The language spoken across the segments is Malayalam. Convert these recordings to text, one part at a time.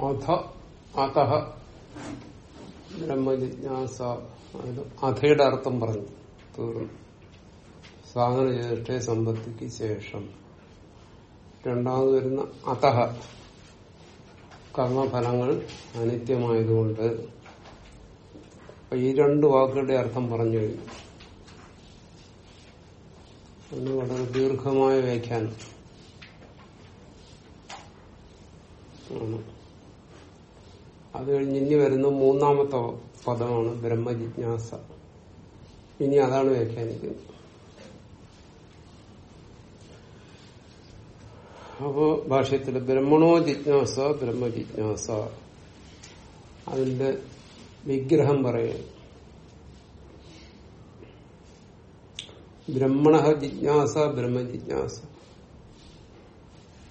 അധ അതഹ ബ്രഹ്മജിജ്ഞാസ അത് അധയുടെ അർത്ഥം പറഞ്ഞു. തീർന്നു. സാധന ചേഷ്ട സമ്പത്തിക്ക് ശേഷം. രണ്ടാമത് വരുന്ന അതഹ കർമ്മഫലങ്ങൾ അനിത്യമായതുകൊണ്ട് ഈ രണ്ട് വാക്കുകളുടെ അർത്ഥം പറഞ്ഞു കഴിഞ്ഞു. ഒന്ന് വളരെ ദീർഘമായ വ്യാഖ്യാനം. അത് കഴിഞ്ഞ് ഇനി വരുന്ന മൂന്നാമത്തെ പദമാണ് ബ്രഹ്മജിജ്ഞാസ. ഇനി അതാണ് വ്യാഖ്യാനിക്കുന്നത്. അപ്പോ ഭാഷയത്തിൽ ബ്രഹ്മണോ ജിജ്ഞാസ ബ്രഹ്മജിജ്ഞാസ. അതിന്റെ വിഗ്രഹം പറയുക ബ്രഹ്മണ ജിജ്ഞാസ ബ്രഹ്മജിജ്ഞാസ.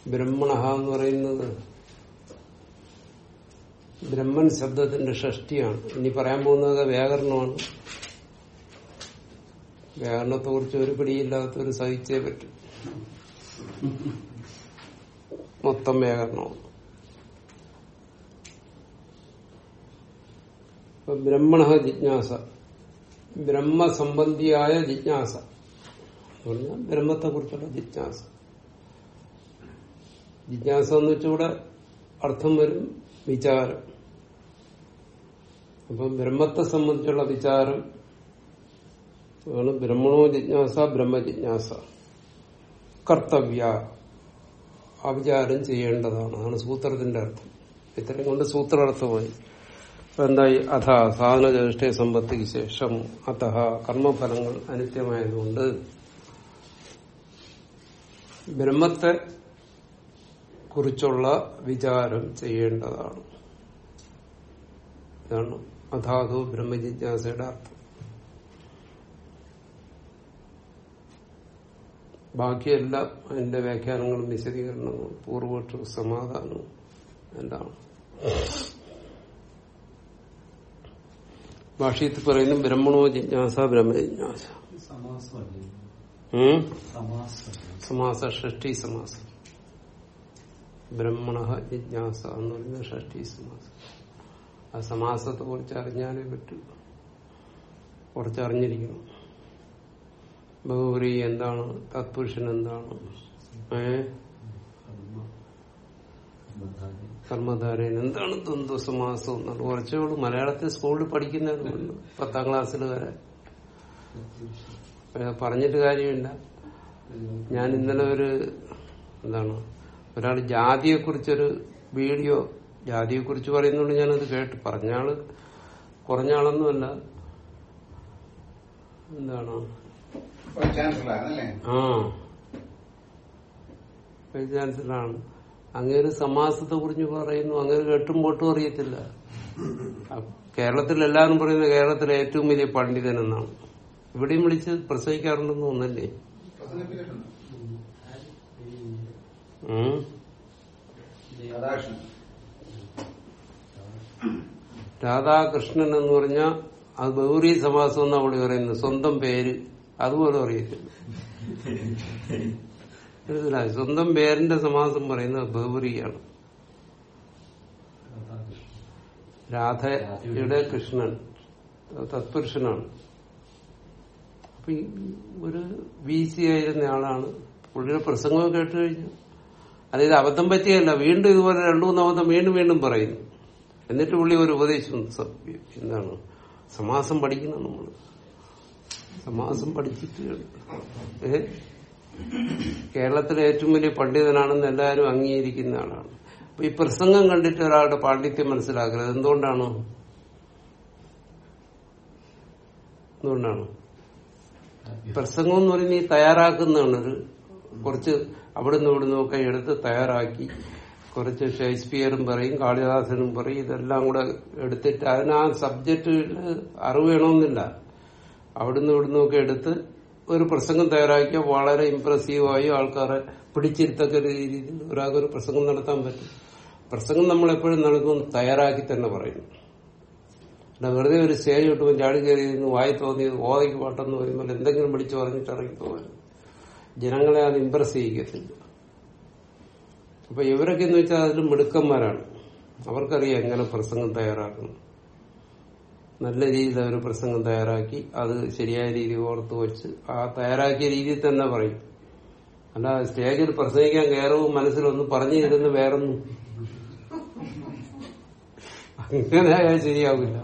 ബ്രഹ്മണ എന്ന് പറയുന്നത് ബ്രഹ്മൻ ശബ്ദത്തിന്റെ ഷഷ്ടിയാണ്. ഇനി പറയാൻ പോകുന്നത് വ്യാകരണമാണ്. വ്യാകരണത്തെ കുറിച്ച് ഒരു പിടിയില്ലാത്തൊരു സഹിച്ചേ പറ്റും. മൊത്തം വ്യാകരണമാണ്. ബ്രഹ്മണ ജിജ്ഞാസ. ബ്രഹ്മസംബന്ധിയായ ജിജ്ഞാസ. ബ്രഹ്മത്തെ കുറിച്ചുള്ള ജിജ്ഞാസ. ജിജ്ഞാസ എന്ന് വെച്ചുകൂടെ അർത്ഥം വരും. വിചാരം. അപ്പൊ ബ്രഹ്മത്തെ സംബന്ധിച്ചുള്ള വിചാരം ആണ് ബ്രഹ്മണോ ജിജ്ഞാസ ബ്രഹ്മജിജ്ഞാസ. കർത്തവ്യ അവിചാരം ചെയ്യേണ്ടതാണ്. അതാണ് സൂത്രത്തിന്റെ അർത്ഥം. ഇത്രയും കൊണ്ട് സൂത്രാർത്ഥമായി. എന്തായി? അഥ സാധന ചേഷ്ട സമ്പത്തിക്ക് ശേഷം അതഹ കർമ്മഫലങ്ങൾ അനിത്യമായതുകൊണ്ട് ബ്രഹ്മത്തെ കുറിച്ചുള്ള വിചാരം ചെയ്യേണ്ടതാണ്. ഇതാണ് അതാതു ബ്രഹ്മജിജ്ഞാസയുടെ അർത്ഥം. ബാക്കിയെല്ലാം അതിന്റെ വ്യാഖ്യാനങ്ങളും വിശദീകരണങ്ങളും പൂർവപക്ഷവും സമാധാനവും എന്താണ്? ഭാഷയത്തിൽ പറയുന്നു ബ്രഹ്മണോ ജിജ്ഞാസ ബ്രഹ്മജിജ്ഞാസ? സമാസ. ഉം? സമാസം. സമാസ ഷഷ്ടി സമാസം. ബ്രഹ്മണ ജിജ്ഞാസ എന്ന് പറയുന്ന ഷഷ്ടി സമാസം. ആ സമാസത്തെ കുറിച്ച് അറിഞ്ഞാലേ പറ്റൂ. കുറച്ചറിഞ്ഞിരിക്കണം. ബഹുപുരി എന്താണ്? തത്പുരുഷൻ എന്താണ്? ഏ? കർമ്മധാരൻ. എന്താണ് ദ്വന്ദ്വ സമാസം എന്നാണ് കുറച്ചുകൂടി മലയാളത്തിൽ സ്കൂളിൽ പഠിക്കുന്നവരുണ്ട് പത്താം ക്ലാസ്സിൽ വരെ. പറഞ്ഞിട്ട് കാര്യമില്ല. ഞാൻ ഇന്നലെ ഒരു എന്താണ്? ഒരാൾ ജാതിയെ കുറിച്ചൊരു വീഡിയോ ജാതിയെ കുറിച്ച് പറയുന്നുണ്ട് ഞാനത് കേട്ട്. പറഞ്ഞാൾ കുറഞ്ഞ ആളൊന്നുമല്ല എന്താണ് ആ. വൈസ് ചാൻസലറാണ് ഒരു സമാസത്തെ കുറിച്ച് പറയുന്നു അങ്ങനെ കേട്ടും പൊട്ടും അറിയത്തില്ല. കേരളത്തിൽ എല്ലാവരും പറയുന്നത് കേരളത്തിലെ ഏറ്റവും വലിയ പണ്ഡിതൻ എന്നാണ്. ഇവിടെയും വിളിച്ച് പ്രസവിക്കാറുണ്ടെന്ന് തോന്നല്ലേ. രാധാകൃഷ്ണൻ എന്ന് പറഞ്ഞ അത് ഗൗരി സമാസം എന്നാ അവിടെ പറയുന്നത്. സ്വന്തം പേര്. അതുപോലെ അറിയത്തില്ല മനസ്സിലായി? സ്വന്തം പേരിന്റെ സമാസം പറയുന്നത് ബൗറിയാണ് രാധയുടെ കൃഷ്ണൻ. തത്പുരുഷനാണ്. അപ്പൊ ഒരു വി സി ആയിരുന്ന ആളാണ് പുള്ളിയുടെ പ്രസംഗം കേട്ട് കഴിഞ്ഞു. അതായത് അബദ്ധം പറ്റിയല്ല വീണ്ടും ഇതുപോലെ രണ്ടു മൂന്ന് അബദ്ധം വീണ്ടും വീണ്ടും പറയുന്നു എന്നിട്ട് പുള്ളി ഒരു ഉപദേശം എന്താണ്? സമാസം പഠിക്കണം നമ്മൾ. സമാസം പഠിച്ചിട്ട് കേരളത്തിലെ ഏറ്റവും വലിയ പണ്ഡിതനാണെന്ന് എല്ലാവരും അംഗീകരിക്കുന്ന ആളാണ്. അപ്പൊ ഈ പ്രസംഗം കണ്ടിട്ട് ഒരാളുടെ പാണ്ഡിത്യം മനസ്സിലാക്കരുത്. എന്തുകൊണ്ടാണ്? എന്തുകൊണ്ടാണ്? പ്രസംഗം എന്ന് ഈ തയ്യാറാക്കുന്നതാണ് ഒരു കുറച്ച് അവിടുന്ന് ഇവിടുന്ന് ഒക്കെ എടുത്ത് തയ്യാറാക്കി. കുറച്ച് ഷേക്സ്പിയറും പറയും കാളിദാസനും പറയും ഇതെല്ലാം കൂടെ എടുത്തിട്ട് അതിന് ആ സബ്ജക്റ്റിൽ അറിവ് വേണമെന്നില്ല. അവിടുന്ന് ഇവിടുന്ന് ഒക്കെ എടുത്ത് ഒരു പ്രസംഗം തയ്യാറാക്കിയാൽ വളരെ ഇമ്പ്രസീവായി ആൾക്കാരെ പിടിച്ചിരുത്തക്ക രീതിയിൽ ഒരാൾക്ക് ഒരു പ്രസംഗം നടത്താൻ പറ്റും. പ്രസംഗം നമ്മൾ എപ്പോഴും നടക്കും തയ്യാറാക്കി തന്നെ പറയും. അല്ല വെറുതെ ഒരു സ്റ്റേജ് കിട്ടുമ്പോൾ ചാടി കയറി വായി തോന്നിയത് ഓതയ്ക്ക് പാട്ടെന്ന് പറയുമ്പോൾ എന്തെങ്കിലും പിടിച്ചു പറഞ്ഞിട്ട് ഇറങ്ങി ജനങ്ങളെ അത് ഇമ്പ്രസ് ചെയ്യിക്കത്തില്ല. അപ്പൊ ഇവരൊക്കെ എന്ന് വെച്ചാൽ അതിൽ മിടുക്കന്മാരാണ്. അവർക്കറിയാം എങ്ങനെ പ്രസംഗം തയ്യാറാക്കണം നല്ല രീതിയിൽ അവർ പ്രസംഗം തയ്യാറാക്കി അത് ശരിയായ രീതി ഓർത്ത് വെച്ച് ആ തയ്യാറാക്കിയ രീതിയിൽ തന്നെ പറയും. അല്ല സ്റ്റേജിൽ പ്രസംഗിക്കാൻ കയറവും മനസ്സിലൊന്നും പറഞ്ഞു തരുന്ന വേറൊന്നും അങ്ങനെ അയാൾ ശരിയാവില്ല.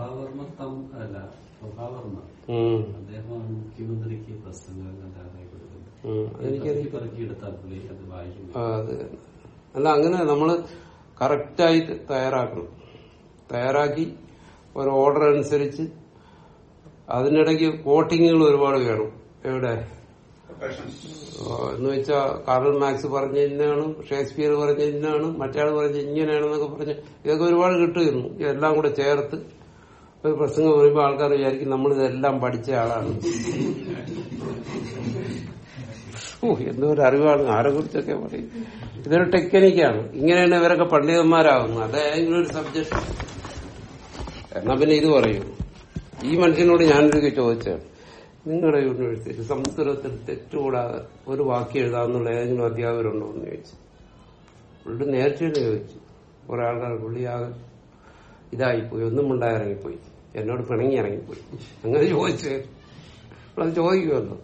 അദ്ദേഹമാണ് മുഖ്യമന്ത്രിക്ക് ഉം. അതെനിക്കറിയാം അല്ല അങ്ങനെ നമ്മൾ കറക്റ്റായി തയ്യാറാക്കണം. തയ്യാറാക്കി ഒരു ഓർഡർ അനുസരിച്ച് അതിനിടയ്ക്ക് കോട്ടിങ്ങുകൾ ഒരുപാട് വേണം. എവിടെ? എന്ന് വെച്ചാ കാർൽ മാക്സ് പറഞ്ഞ ഇന്നാണ് ഷേക്സ്പിയർ പറഞ്ഞ ഇന്നാണ് മറ്റയാൾ പറഞ്ഞ ഇങ്ങനെയാണെന്നൊക്കെ പറഞ്ഞ് ഇതൊക്കെ ഒരുപാട് കിട്ടുമായിരുന്നു. എല്ലാം കൂടെ ചേർത്ത് ഒരു പ്രസംഗം പറയുമ്പോൾ ആൾക്കാർ വിചാരിക്കും നമ്മൾ ഇതെല്ലാം പഠിച്ച ആളാണ്. ഓ എന്തോ അറിവാണ്. ആരെ കുറിച്ചൊക്കെ പറയും. ഇതൊരു ടെക്നിക്കാണ് ഇങ്ങനെയാണ് ഇവരൊക്കെ പണ്ഡിതന്മാരാകുന്നത് അതേതെങ്കിലും ഒരു സബ്ജക്ട് എന്നാ പിന്നെ ഇത് പറയൂ. ഈ മനുഷ്യനോട് ഞാനൊരു ചോദിച്ചാണ് നിങ്ങളുടെ യൂണിവേഴ്സിറ്റി സംസ്കൃതത്തിൽ തെറ്റുകൂടാതെ ഒരു വാക്യം എഴുതാന്നുള്ള ഏതെങ്കിലും അധ്യാപകരുണ്ടോ? എന്ന് ചോദിച്ചു. പുള്ളി നേരത്തെ ചോദിച്ചു. കുറെ ആൾക്കാർ പുള്ളി ഇതായിപ്പോയി ഒന്നും ഉണ്ടായി ഇറങ്ങിപ്പോയി. എന്നോട് പിണങ്ങി ഇറങ്ങിപ്പോയി അങ്ങനെ ചോദിച്ചു. അത് ചോദിക്കുമല്ലോ.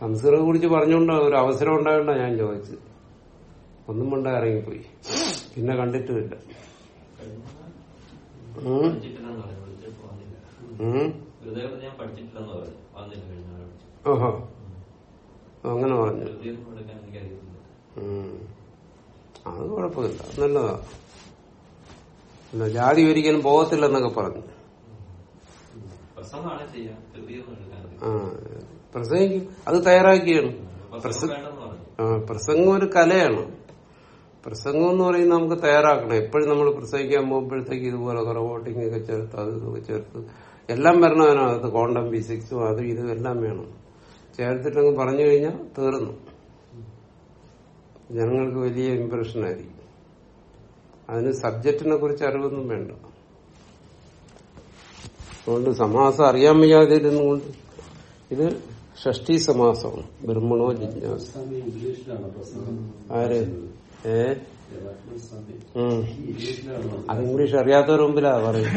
സംസ്കൃതം കുറിച്ച് പറഞ്ഞുകൊണ്ട് ഒരു അവസരം ഉണ്ടാകണ്ട ഞാൻ ചോദിച്ചു ഒന്നും കൊണ്ട ഇറങ്ങിപ്പോയി. പിന്നെ കണ്ടിട്ടുമില്ല. ഓഹോ അങ്ങനെ പറഞ്ഞു. അത് കുഴപ്പമില്ല. നല്ലതാ. അല്ല ജാതി ഒരിക്കലും പോകത്തില്ലെന്നൊക്കെ പറഞ്ഞു. ആ പ്രസംഗിക്കും. അത് തയ്യാറാക്കിയാണ്. പ്രസംഗം ഒരു കലയാണ്. പ്രസംഗം എന്ന് പറയുന്നത് നമുക്ക് തയ്യാറാക്കണം. എപ്പോഴും നമ്മൾ പ്രസംഗിക്കാൻ പോകുമ്പോഴത്തേക്ക് ഇതുപോലെ കുറെ വോട്ടിംഗ് ഒക്കെ ചേർത്ത് അത് ഇതൊക്കെ ചേർത്ത് എല്ലാം വരണം അതിനകത്ത്. ക്വാണ്ടം ഫിസിക്സും അതും ഇതും എല്ലാം വേണം. ചേർത്തിട്ടങ്ങ് പറഞ്ഞു കഴിഞ്ഞാൽ തീർന്നു. ജനങ്ങൾക്ക് വലിയ ഇമ്പ്രഷൻ ആയിരിക്കും. അതിന് സബ്ജക്റ്റിനെ കുറിച്ച് അറിവൊന്നും വേണ്ട. അതുകൊണ്ട് സമാസം അറിയാൻ വയ്യാതെ ഇരുന്നുകൊണ്ട് ഇത് ഷഷ്ടി സമാസമാണ് ബ്രഹ്മണോ ജിജ്ഞാസ. ആര്? ഏ. അത് ഇംഗ്ലീഷ് അറിയാത്തവർ മുമ്പിലാ പറയും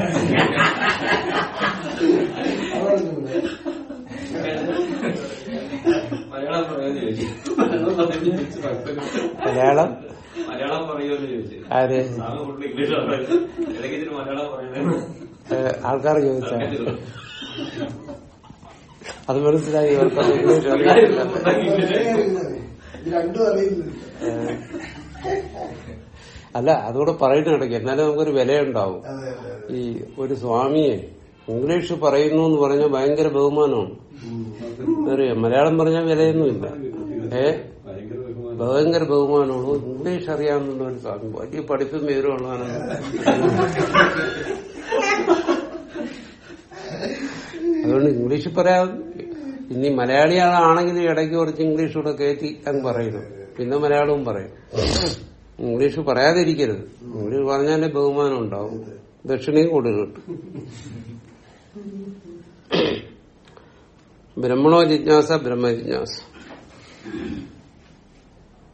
മലയാളം? ആര്? ആൾക്കാർ ചോദിച്ചാ. അത് മനസ്സിലായി ഇംഗ്ലീഷ് അറിയില്ല അല്ല അതുകൂടെ പറയിട്ട് കിടക്കും എന്നാലും നമുക്കൊരു വിലയുണ്ടാവും. ഈ ഒരു സ്വാമിയെ ഇംഗ്ലീഷ് പറയുന്നു എന്ന് പറഞ്ഞാൽ ഭയങ്കര ബഹുമാനമാണ്. മലയാളം പറഞ്ഞാൽ വിലയൊന്നുമില്ല. ഏ? ഭയങ്കര ബഹുമാനം ഭയങ്കര ബഹുമാനമുള്ളൂ ഇംഗ്ലീഷ് അറിയാമെന്നുള്ള ഒരു സ്വാമി വലിയ പഠിപ്പും വിവരമുള്ളതാണ് അതുകൊണ്ട് ഇംഗ്ലീഷ് പറയാം. ഇനി മലയാളിയാണെങ്കിൽ ഇടയ്ക്ക് കുറച്ച് ഇംഗ്ലീഷ് കൂടെ കയറ്റി അങ്ങ് പറയുന്നു പിന്നെ മലയാളവും പറയും. ഇംഗ്ലീഷ് പറയാതിരിക്കരുത്. ഇംഗ്ലീഷ് പറഞ്ഞാലേ ബഹുമാനം ഉണ്ടാവും. ദക്ഷിണയും കൂടുതൽ കിട്ടും. ബ്രഹ്മണോ ജിജ്ഞാസ ബ്രഹ്മ ജിജ്ഞാസ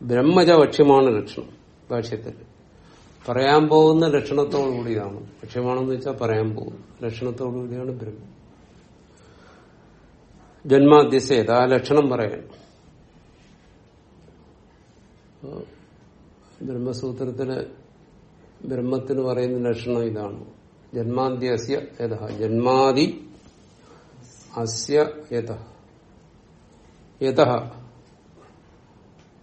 ബ്രഹ്മജ ഭക്ഷ്യമാണ് ലക്ഷണം ഭാഷ്യത്തിൽ. പറയാൻ പോകുന്ന ലക്ഷണത്തോടു കൂടിയാണ്. ഭക്ഷ്യമാണെന്ന് വെച്ചാൽ പറയാൻ പോകും ലക്ഷണത്തോടു കൂടിയാണ് ബ്രഹ്മം. ജന്മാദ്യസേത് ആ ലക്ഷണം പറയണം ബ്രഹ്മസൂത്രത്തിൽ ബ്രഹ്മത്തിന് പറയുന്ന ലക്ഷണം ഇതാണ്. ജന്മാദ്യസ്യ യഥ ജന്മാദി അസ്യ യഥ യഥ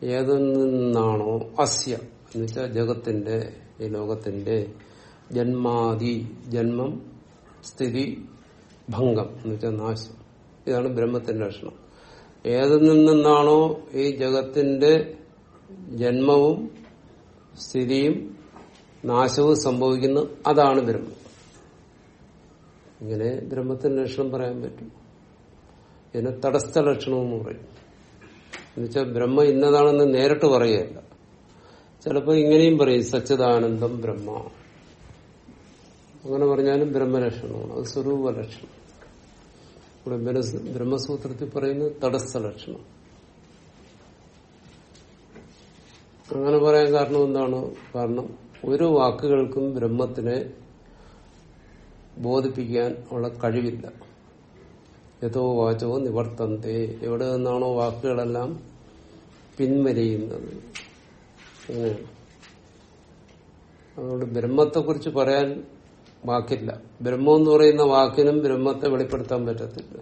ഏതിൽ നിന്നാണോ അസ്യ. എന്ന് വെച്ചാൽ ജഗത്തിന്റെ ഈ ലോകത്തിന്റെ ജന്മാദി ജന്മം സ്ഥിതി ഭംഗം എന്ന് വെച്ചാൽ നാശം. ഇതാണ് ബ്രഹ്മത്തിന്റെ ലക്ഷണം. ഏതിൽ നിന്നാണോ ഈ ജഗത്തിന്റെ ജന്മവും സ്ഥിതിയും നാശവും സംഭവിക്കുന്നത് അതാണ് ബ്രഹ്മം. ഇങ്ങനെ ബ്രഹ്മത്തിന്റെ ലക്ഷണം പറയാൻ പറ്റും. ഇതിനെ തടസ്ഥ ലക്ഷണമെന്ന് പറയും. എന്നുവെച്ചാൽ ബ്രഹ്മ ഇന്നതാണെന്ന് നേരിട്ട് പറയുകയല്ല. ചിലപ്പോൾ ഇങ്ങനെയും പറയും സച്ചിദാനന്ദം ബ്രഹ്മ. അങ്ങനെ പറഞ്ഞാലും ബ്രഹ്മലക്ഷണമാണ്. അത് സ്വരൂപ ലക്ഷണം ഇവിടെ ബ്രഹ്മ- ബ്രഹ്മസൂത്രത്തിൽ പറയുന്നത് തടസ്ഥ ലക്ഷണം അങ്ങനെ പറയാൻ കാരണം എന്താണ്? കാരണം ഒരു വാക്കുകൾക്കും ബ്രഹ്മത്തിനെ ബോധിപ്പിക്കാൻ ഉള്ള കഴിവില്ല. യഥോ വാചോ നിവർത്തന്തേ. എവിടെ നിന്നാണോ വാക്കുകളെല്ലാം പിൻവലിയുന്നത്. അങ്ങനെയാണ് അതുകൊണ്ട് ബ്രഹ്മത്തെക്കുറിച്ച് പറയാൻ വാക്കില്ല. ബ്രഹ്മം എന്ന് പറയുന്ന വാക്കിനും ബ്രഹ്മത്തെ വെളിപ്പെടുത്താൻ പറ്റത്തില്ല.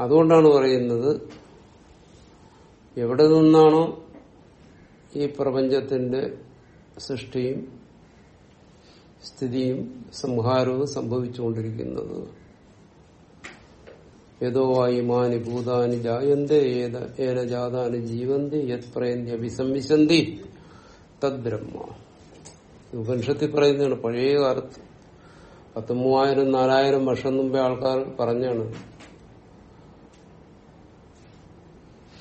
അതുകൊണ്ടാണ് പറയുന്നത് എവിടെ നിന്നാണോ ഈ പ്രപഞ്ചത്തിന്റെ സൃഷ്ടിയും സ്ഥിതിയും സംഹാരവും സംഭവിച്ചുകൊണ്ടിരിക്കുന്നത്? യഥോ വായുമാനി ഭൂതാനി ജായന്തെ ജീവന്തി യത് പ്രയന്തി അഭിസംവിശന്തി. തദ്ബ്രഹ്മ. ഉപനിഷത്തിൽ പറയുന്നതാണ് പഴയ കാലത്ത് പത്ത് മൂവായിരം നാലായിരം വർഷം മുമ്പേ ആൾക്കാർ പറഞ്ഞാണ്.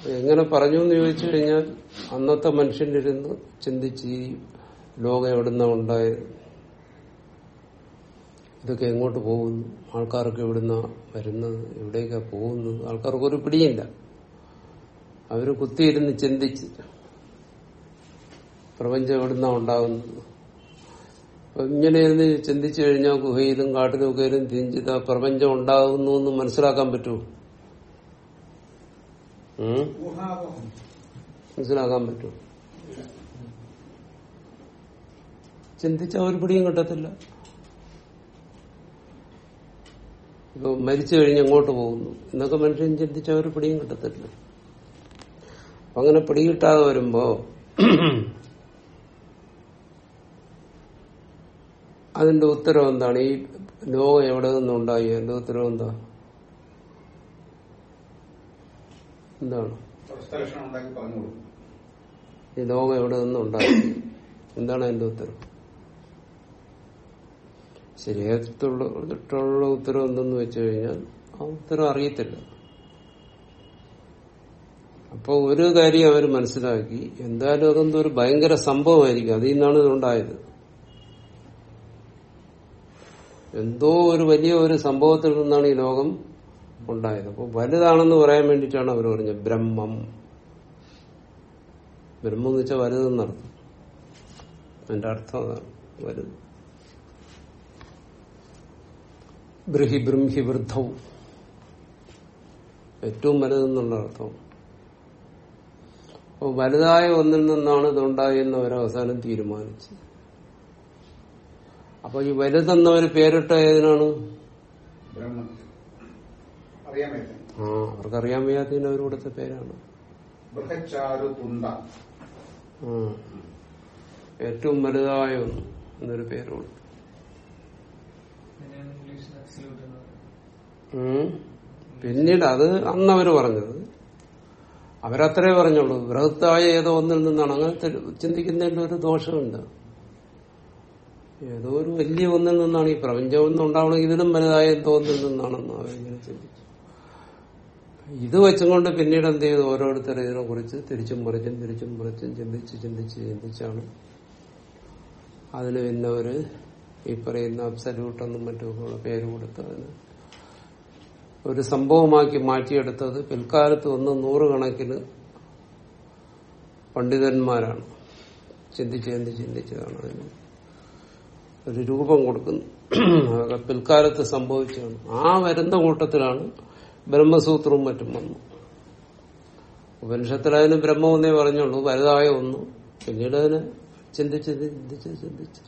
എങ്ങനെ പറഞ്ഞു എന്ന് ചോദിച്ചു കഴിഞ്ഞാൽ അന്നത്തെ മനുഷ്യനിരുന്ന് ചിന്തിച്ച് ഈ ലോകം എവിടുന്ന ഉണ്ടായത്? ഇതൊക്കെ എങ്ങോട്ട് പോകുന്നു? ആൾക്കാർക്ക് എവിടുന്ന വരുന്നത്? എവിടേക്കാ പോകുന്നത്? ആൾക്കാർക്ക് ഒരു പിടിയില്ല. അവർ കുത്തിയിരുന്ന് ചിന്തിച്ച് പ്രപഞ്ചം എവിടുന്ന ഉണ്ടാകുന്നത്? അപ്പൊ ഇങ്ങനെ ഇരുന്ന് ചിന്തിച്ചു കഴിഞ്ഞാൽ ഗുഹയിലും കാട്ടിലും ഒക്കെ തിരിഞ്ചിത പ്രപഞ്ചം ഉണ്ടാകുന്നു എന്ന് മനസ്സിലാക്കാൻ പറ്റുമോ? മനസ്സിലാക്കാൻ പറ്റുമോ? ചിന്തിച്ച ഒരു പിടിയും കിട്ടത്തില്ല. ഇപ്പൊ മരിച്ചു കഴിഞ്ഞ് എങ്ങോട്ട് പോകുന്നു? എന്നൊക്കെ മനുഷ്യൻ ചിന്തിച്ച ഒരു പിടിയും കിട്ടത്തില്ല. അപ്പൊ അങ്ങനെ പിടികിട്ടാതെ വരുമ്പോ അതിന്റെ ഉത്തരം എന്താണ്? ഈ ലോകം എവിടെ നിന്നുണ്ടായി അതിന്റെ ഉത്തരം എന്താ? എന്താണ്? ഈ ലോകം എവിടെ നിന്നുണ്ടായി എന്താണ് അതിന്റെ ഉത്തരം ശരിയായിട്ടുള്ള ഉത്തരം എന്തെന്ന് വെച്ചു കഴിഞ്ഞാൽ ആ ഉത്തരം അറിയത്തില്ല. അപ്പൊ ഒരു കാര്യം അവർ മനസ്സിലാക്കി എന്തായാലും അതെന്തോ ഒരു ഭയങ്കര സംഭവമായിരിക്കും. അതിൽ നിന്നാണ് ഇതുണ്ടായത് എന്തോ ഒരു വലിയ ഒരു സംഭവത്തിൽ നിന്നാണ് ഈ ലോകം ഉണ്ടായത്. അപ്പോൾ വലുതാണെന്ന് പറയാൻ വേണ്ടിയിട്ടാണ് അവർ പറഞ്ഞത് ബ്രഹ്മം. ബ്രഹ്മം എന്ന് വെച്ചാൽ വലുതെന്നർത്ഥം അതിന്റെ അർത്ഥം അതാണ്. വലുത്. ബ്രഹി ബ്രഹ്മി വൃദ്ധവും ഏറ്റവും വലുതെന്നുള്ള അർത്ഥം. അപ്പോൾ വലുതായ ഒന്നിൽ നിന്നാണ് ഇതുണ്ടായെന്ന് അവരവസാനം തീരുമാനിച്ചു അപ്പൊ ഈ വലുതെന്ന ഒരു പേരിട്ട ഏതിനാണ്? ആ അവർക്കറിയാൻ വയ്യാത്തതിന് അവർ കൊടുത്ത പേരാണ്. ഏറ്റവും വലുതായ ഒന്ന് എന്നൊരു പേര് കൊടുത്തു അങ്ങനെയാണ് ഇംഗ്ലീഷിൽ അബ്സല്യൂട്ട് എന്ന് പറയുന്നത് ഉം. പിന്നീട് അത് അന്ന് അവർ പറഞ്ഞത്. അവരത്രേ പറഞ്ഞുള്ളൂ. ബൃഹത്തായ ഏതോ ഒന്നിൽ നിന്നാണ്. അങ്ങനത്തെ ചിന്തിക്കുന്നതിന്റെ ഒരു ദോഷമുണ്ട്. ഏതോ ഒരു വലിയ ഒന്നിൽ നിന്നാണ് ഈ പ്രപഞ്ചം ഒന്നും ഉണ്ടാവണമെങ്കിൽ ഇതിലും വലുതായ എന്തോ ഒന്നിൽ നിന്നാണെന്ന് അവരിങ്ങനെ ചിന്തിച്ചു. ഇത് വെച്ചുകൊണ്ട് പിന്നീട് എന്ത് ചെയ്തു? ഓരോരുത്തരും ഇതിനെ കുറിച്ച് തിരിച്ചും മറിച്ചും തിരിച്ചും മറിച്ചും ചിന്തിച്ച് ചിന്തിച്ച് ചിന്തിച്ചാണ് അതിന് പിന്നെ ഒരു ഈ പറയുന്ന അബ്സല്യൂട്ട് എന്നും മറ്റുമൊക്കെയുള്ള പേര് കൊടുത്ത് അതിന് ഒരു സംഭവമാക്കി മാറ്റിയെടുത്തത് പിൽക്കാലത്ത് വന്ന് നൂറുകണക്കിന് പണ്ഡിതന്മാരാണ്. ചിന്തിച്ച് ചിന്തിച്ച് ചിന്തിച്ചതാണ് അതിന് ഒരു രൂപം കൊടുക്കുന്നു. അതൊക്കെ പിൽക്കാലത്ത് സംഭവിച്ചതാണ്. ആ വരുന്ന കൂട്ടത്തിലാണ് ബ്രഹ്മസൂത്രവും മറ്റും വന്നു. ഉപനിഷത്തിൽ അതിന് ബ്രഹ്മമെന്നേ പറഞ്ഞുള്ളൂ. വലുതായ ഒന്നു. പിന്നീട് അതിനെ ചിന്തിച്ച് ചിന്തിച്ച് ചിന്തിച്ച്.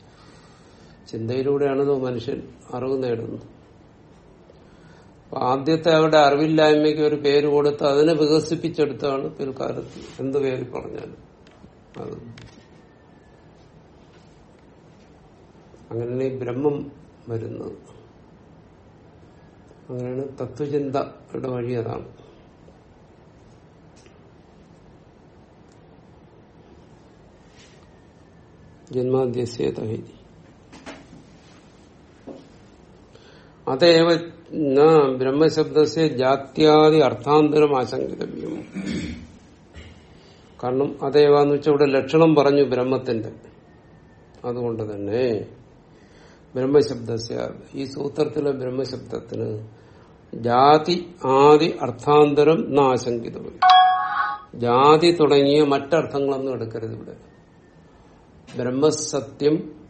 ചിന്തയിലൂടെയാണ് മനുഷ്യൻ അറിവ് നേടുന്നത്. ആദ്യത്തെ അവരുടെ അറിവില്ലായ്മയ്ക്ക് ഒരു പേര് കൊടുത്ത് അതിനെ വികസിപ്പിച്ചെടുത്താണ് പിൽക്കാലത്ത് എന്ത് പേര് പറഞ്ഞാലും. അത് അങ്ങനെയാണ് ഈ ബ്രഹ്മം വരുന്നത്. അങ്ങനെയാണ് തത്വചിന്തയുടെ വഴി അതാണ്. ജന്മാദ്യസ്യതഹി അതേവ ബ്രഹ്മശബ്ദസ്യ ജാത്യാദി അർത്ഥാന്തരം ആശങ്കിതവ്യം കാരണം അതേവാന്ന് വെച്ചാൽ ഇവിടെ ലക്ഷണം പറഞ്ഞു ബ്രഹ്മത്തിന്റെ. അതുകൊണ്ട് തന്നെ ബ്രഹ്മശബ്ദസ്യ ഈ സൂത്രത്തിലെ ബ്രഹ്മശബ്ദത്തിന് ജാതി ആദി അർത്ഥാന്തരം ന ആശങ്കിതവ്യം ജാതി തുടങ്ങിയ മറ്റർത്ഥങ്ങളൊന്നും എടുക്കരുത് ഇവിടെ. ബ്രഹ്മസത്യം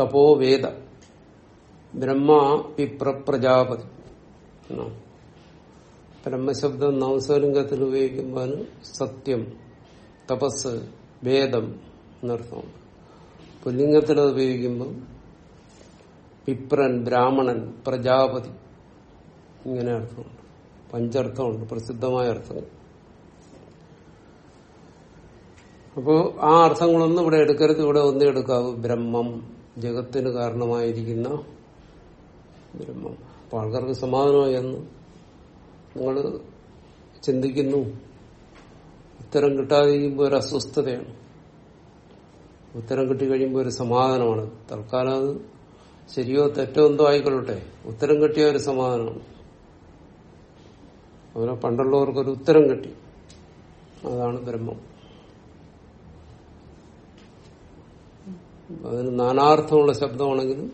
തപോ വേദ. ബ്രഹ്മ വിപ്ര പ്രജാപതി. ബ്രഹ്മശബ്ദം നവസലിംഗത്തിൽ ഉപയോഗിക്കുമ്പോൾ സത്യം തപസ് വേദം എന്നർത്ഥം. പുല്ലിംഗത്തിൽ അത് ഉപയോഗിക്കുമ്പോൾ പിപ്രൻ ബ്രാഹ്മണൻ പ്രജാപതി ഇങ്ങനെ അർത്ഥമുണ്ട് പഞ്ചർത്ഥമുണ്ട് പ്രസിദ്ധമായ അർത്ഥങ്ങൾ. അപ്പോ ആ അർത്ഥങ്ങളൊന്നും ഇവിടെ എടുക്കരുത്. ഇവിടെ ഒന്നേ എടുക്കാവൂ. ബ്രഹ്മം ജഗത്തിന് കാരണമായിരിക്കുന്ന ബ്രഹ്മം. അപ്പൊ ആൾക്കാർക്ക് സമാധാനമായി എന്ന് നിങ്ങൾ ചിന്തിക്കുന്നു. ഉത്തരം കിട്ടാതിരിക്കുമ്പോൾ ഒരു അസ്വസ്ഥതയാണ്. ഉത്തരം കിട്ടിക്കഴിയുമ്പോൾ ഒരു സമാധാനമാണ്. തൽക്കാലം അത് ശരിയോ തെറ്റോ എന്തോ ആയിക്കൊള്ളട്ടെ. ഉത്തരം കിട്ടിയ ഒരു സമാധാനമാണ്. അതുപോലെ പണ്ടുള്ളവർക്കൊരു ഉത്തരം കിട്ടി. അതാണ് ബ്രഹ്മം. അതിന് നാനാർത്ഥമുള്ള ശബ്ദമാണെങ്കിലും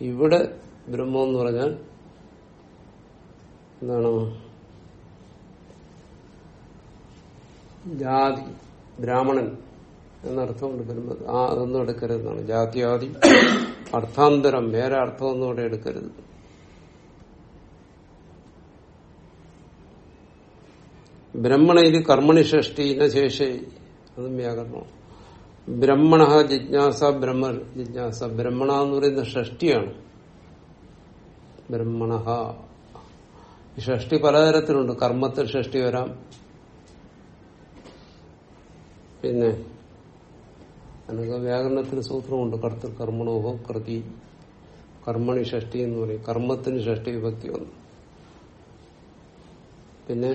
ഇവിടെ ബ്രഹ്മം എന്ന് പറഞ്ഞാൽ എന്താണ്? ജാതി ബ്രാഹ്മണൻ എന്നർത്ഥമുണ്ട് ബ്രഹ്മ. ആ അതൊന്നും എടുക്കരുത് എടുക്കരുതെന്നാണ്. ജാത്യാദി അർത്ഥാന്തരം വേറെ അർത്ഥമൊന്നും ഇവിടെ എടുക്കരുത്. ബ്രഹ്മണയിൽ കർമ്മണി ഷഷ്ടിന ശേഷി അതും വ്യാകരണം ബ്രഹ്മണ ജിജ്ഞാസ ബ്രഹ്മ ജിജ്ഞാസ. ബ്രഹ്മണ എന്ന് പറയുന്ന ഷഷ്ടിയാണ് ബ്രഹ്മണ. ഷഷ്ടി പലതരത്തിലുണ്ട്. കർമ്മത്തിൽ ഷഷ്ടി വരാം. പിന്നെ അതിനൊക്കെ വ്യാകരണത്തിന് സൂത്രമുണ്ട്. കർത്തൃ കർമ്മണോഹോ കൃതി കർമ്മണി ഷഷ്ടി എന്ന് പറയും. കർമ്മത്തിന് ഷഷ്ടി വിഭക്തി വന്നു. പിന്നെ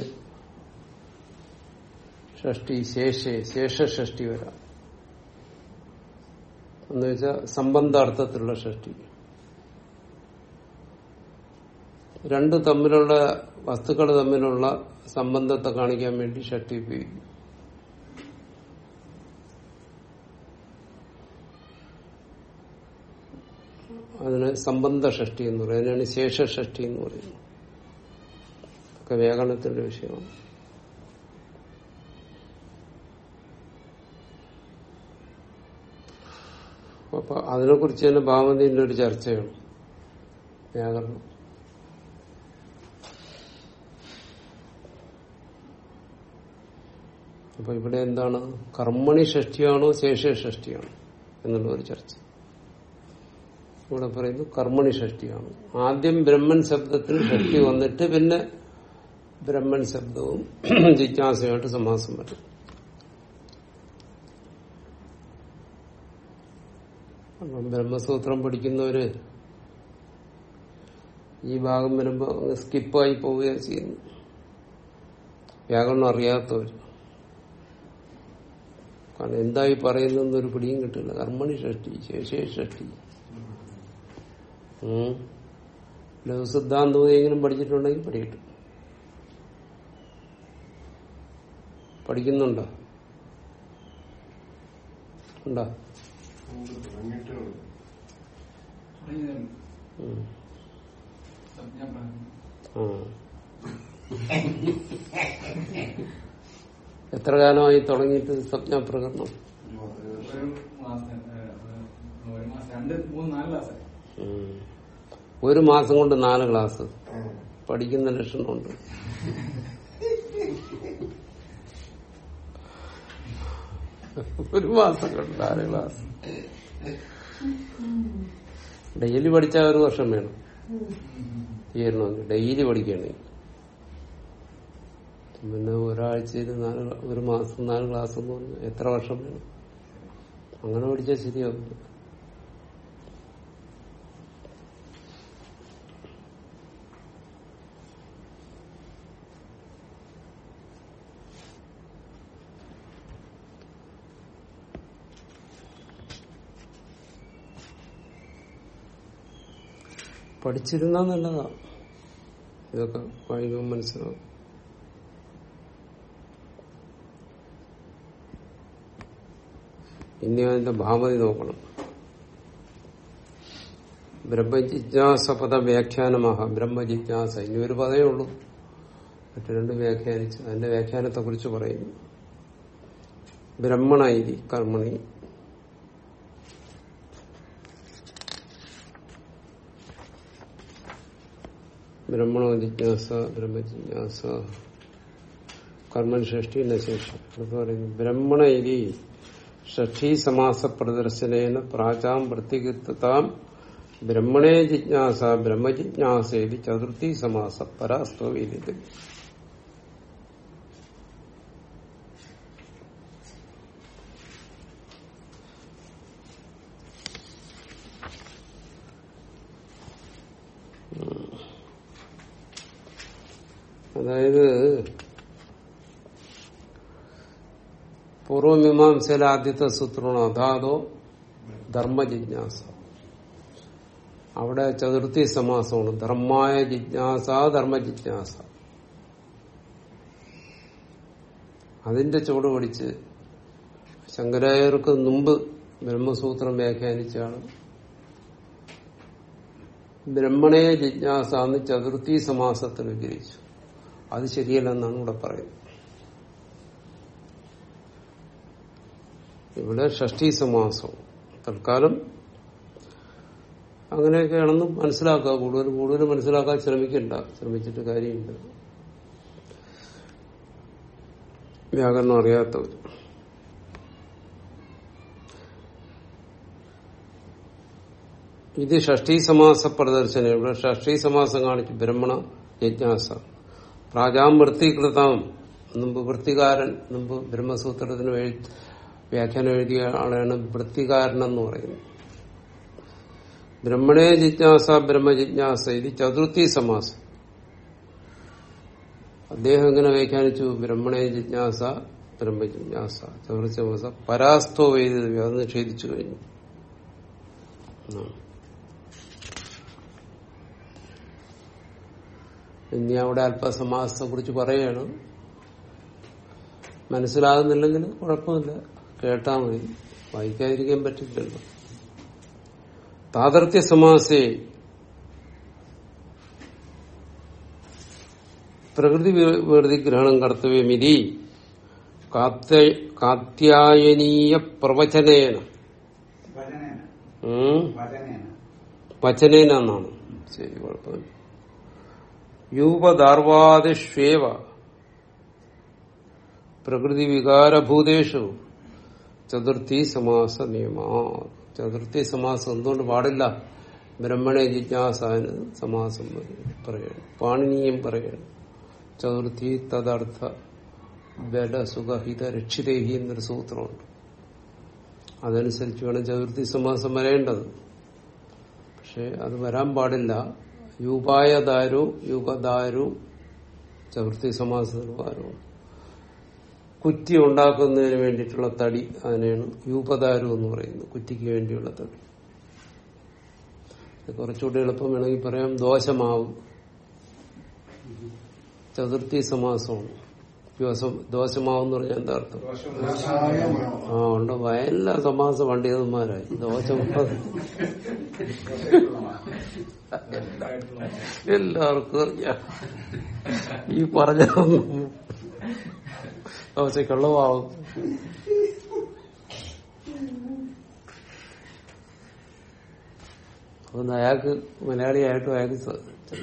ഷഷ്ടി ശേഷേ ശേഷ ശേഷഷ്ടി വരാം. എന്ന് വെച്ചാൽ സംബന്ധാർത്ഥത്തിലുള്ള ഷഷ്ടി രണ്ട് തമ്മിലുള്ള വസ്തുക്കൾ തമ്മിലുള്ള സംബന്ധത്തെ കാണിക്കാൻ വേണ്ടി ഷട്ടി ഉപയോഗിക്കും. അതിന് സംബന്ധ ഷഷ്ടി എന്ന് പറയും. അതിനാണ് ശേഷ ഷഷ്ടി എന്ന് പറയുന്നത്. ഒക്കെ വ്യാകരണത്തിന്റെ വിഷയമാണ്. അപ്പൊ അതിനെ കുറിച്ച് തന്നെ ഭാവന്തിന്റെ ഒരു ചർച്ചയാണ്. വ്യാകരണം അപ്പൊ ഇവിടെ എന്താണ്? കർമ്മണി ഷഷ്ടിയാണോ ശേഷ ഷഷ്ടിയാണോ എന്നുള്ള ഒരു ചർച്ച. ഇവിടെ പറയുന്നു കർമ്മണി ഷഷ്ടിയാണ് ആദ്യം ബ്രഹ്മൻ ശബ്ദത്തിന് ഷഷ്ടി വന്നിട്ട് പിന്നെ ബ്രഹ്മൻ ശബ്ദവും ജിജ്ഞാസയായിട്ട് സമാസം വരും. ബ്രഹ്മസൂത്രം പഠിക്കുന്നവര് ഈ ഭാഗം വരുമ്പോ സ്കിപ്പായി പോവുകയാണ് ചെയ്യുന്നു വ്യാകരണം അറിയാത്തവർ കാരണം എന്തായി പറയുന്നൊരു പിടിയും കിട്ടില്ല. കർമ്മണി ഷഷ്ടി ശേഷേ ഷഷ്ടി ഉം. ലഘുസിദ്ധാന്തമെങ്കിലും പഠിച്ചിട്ടുണ്ടെങ്കിൽ പഠിക്കട്ടു. പഠിക്കുന്നുണ്ടോ? ഉണ്ടോ? എത്ര കാലമായി തുടങ്ങിയിട്ട് സ്വപ്നപ്രകടനം. ഒരു മാസം കൊണ്ട് നാല് ക്ലാസ്. പഠിക്കുന്ന ലക്ഷണമുണ്ട്. ഒരു മാസം കൊണ്ട് നാല് ക്ലാസ്. ഡെയിലി പഠിച്ചാൽ ഒരു വർഷം വേണം. ചെയ്യണമെങ്കിൽ ഡെയിലി പഠിക്കുകയാണെങ്കിൽ പിന്നെ ഒരാഴ്ചയിൽ നാല് ഒരു മാസം നാല് ക്ലാസ് എന്ന് പറഞ്ഞാൽ എത്ര വർഷം വേണം? അങ്ങനെ പഠിച്ചാൽ ശരിയാവില്ല. പഠിച്ചിരുന്നാ നല്ലതാ ഇതൊക്കെ വായിക്കുമ്പോൾ മനസ്സിലാവും. ഇനി അതിന്റെ ഭാവതി നോക്കണം. ബ്രഹ്മജിജ്ഞാസ പദ വ്യാഖ്യാനമാഹ ബ്രഹ്മജിജ്ഞാസ. ഇനി ഒരു പദമേ ഉള്ളൂ. മറ്റു രണ്ട് വ്യാഖ്യാനിച്ചു അതിന്റെ വ്യാഖ്യാനത്തെ കുറിച്ച് പറയുന്നു ബ്രഹ്മണായി കർമ്മണി. ബ്രഹ്മണോ ജിജ്ഞാസ ബ്രഹ്മജിജ്ഞാസ കർമ്മൻ ഷഷ്ടി നശേഷം പറയുന്നു ബ്രഹ്മണ ഇരി ഷഷ്ടി സമാസ പ്രദർശനേന പ്രാചാം വൃത്തികൃത്താം ബ്രഹ്മണേ ജിജ്ഞാസ ബ്രഹ്മജിജ്ഞാസേതി ചതുർത്ഥി സമാസ പരാസ്തോ വേദിത അതായത് പൂർവമീമാംസയിലെ ആദ്യത്തെ സൂത്രമാണ് അതാതോ ധർമ്മജിജ്ഞാസ. അവിടെ ചതുർത്ഥി സമാസമാണ്. ധർമായ ജിജ്ഞാസ ധർമ്മജിജ്ഞാസ. അതിന്റെ ചുവട് പിടിച്ച് ശങ്കരായർക്ക് മുമ്പ് ബ്രഹ്മസൂത്രം വ്യാഖ്യാനിച്ചാണ് ബ്രഹ്മണേ ജിജ്ഞാസ എന്ന് ചതുർത്ഥി സമാസത്തിൽ വിഗ്രഹിച്ചു. അത് ശരിയല്ലെന്നാണ് ഇവിടെ പറയുന്നത്. ഇവിടെ ഷഷ്ടി സമാസം തൽക്കാലം. അങ്ങനെയൊക്കെയാണെന്ന് മനസ്സിലാക്കുക. കൂടുതൽ കൂടുതൽ മനസ്സിലാക്കാൻ ശ്രമിക്കണ്ട. ശ്രമിച്ചിട്ട് കാര്യമില്ല. വ്യാകരണം അറിയാത്തവർ. ഇത് ഷഷ്ടി സമാസ പ്രദർശനം. ഇവിടെ ഷഷ്ടി സമാസം കാണിച്ചു ബ്രഹ്മണ ജിജ്ഞാസ. പ്രാജാം വൃത്തികൃതം. മുമ്പ് വൃത്തികാരൻ മുമ്പ് ബ്രഹ്മസൂത്രത്തിന് വ്യാഖ്യാനം എഴുതിയ ആളാണ് വൃത്തികാരൻ എന്ന് പറയുന്നത് ബ്രഹ്മണേ ജിജ്ഞാസ ബ്രഹ്മജിജ്ഞാസ ഇത് ചതുർത്ഥി സമാസം. അദ്ദേഹം ഇങ്ങനെ വ്യാഖ്യാനിച്ചു? ബ്രഹ്മണേ ജിജ്ഞാസ ബ്രഹ്മജിജ്ഞാസ. ചതുർത്ഥി സമാസ പരാസ്തോ വൈദ്യുതി അത് നിഷേധിച്ചു കഴിഞ്ഞു. ഇനി അവിടെ അല്പസമാസത്തെ കുറിച്ച് പറയുകയാണ്. മനസ്സിലാകുന്നില്ലെങ്കിൽ കുഴപ്പമില്ല. കേട്ടാ മതി. വായിക്കാതിരിക്കാൻ പറ്റില്ലല്ലോ. താതർത്യ സമാസേ. പ്രകൃതി വേർതി ഗ്രഹണം കർത്തവ്യമിതി. കാത്യ- കാത്യായനീയ പ്രവചനേന. വചനേന എന്നാണ്. ശരി കുഴപ്പമില്ല. യൂപദാർവാദിഷ്വേവ. പ്രകൃതി വികാരഭൂതേഷു. ചതുർത്ഥി സമാസ നിയമ. ചതുർത്ഥി സമാസം എന്തുകൊണ്ട് പാടില്ല? ബ്രഹ്മണെ ജിജ്ഞാസാന് സമാസം പറയണം. പാണിനീയം പറയണം. ചതുർത്ഥി തദർത്ഥ ബലസുഖഹിത രക്ഷിതേഹി എന്നൊരു സൂത്രമുണ്ട്. അതനുസരിച്ച് വേണം ചതുർത്ഥി സമാസം വരേണ്ടത്. പക്ഷെ അത് വരാൻ പാടില്ല. യൂപായദാരു യുഗദാരു ചതുർത്ഥി സമാസ പകരമാണ് കുറ്റി ഉണ്ടാക്കുന്നതിന് വേണ്ടിയിട്ടുള്ള തടി അതിനെയാണ് യൂപദാരു എന്ന് പറയുന്നത് കുറ്റിക്ക് വേണ്ടിയുള്ള തടി. കുറച്ചുകൂടി എളുപ്പം വേണമെങ്കിൽ പറയാം. ദോശമാവ്. ചതുർത്ഥി സമാസമാണ്. ദിവസം ദോശമാവ് എന്ന് പറഞ്ഞാൽ എന്താ അർത്ഥം? ആ ഉണ്ട്. വയലിലെ സമാസ പണ്ഡിതന്മാരായി. ദോശ എല്ലാവർക്കും അറിയാം. ഈ പറഞ്ഞതൊന്നും മാവ് അതുകൊണ്ട് അയാൾക്ക് മലയാളിയായിട്ടും അയാൾക്ക്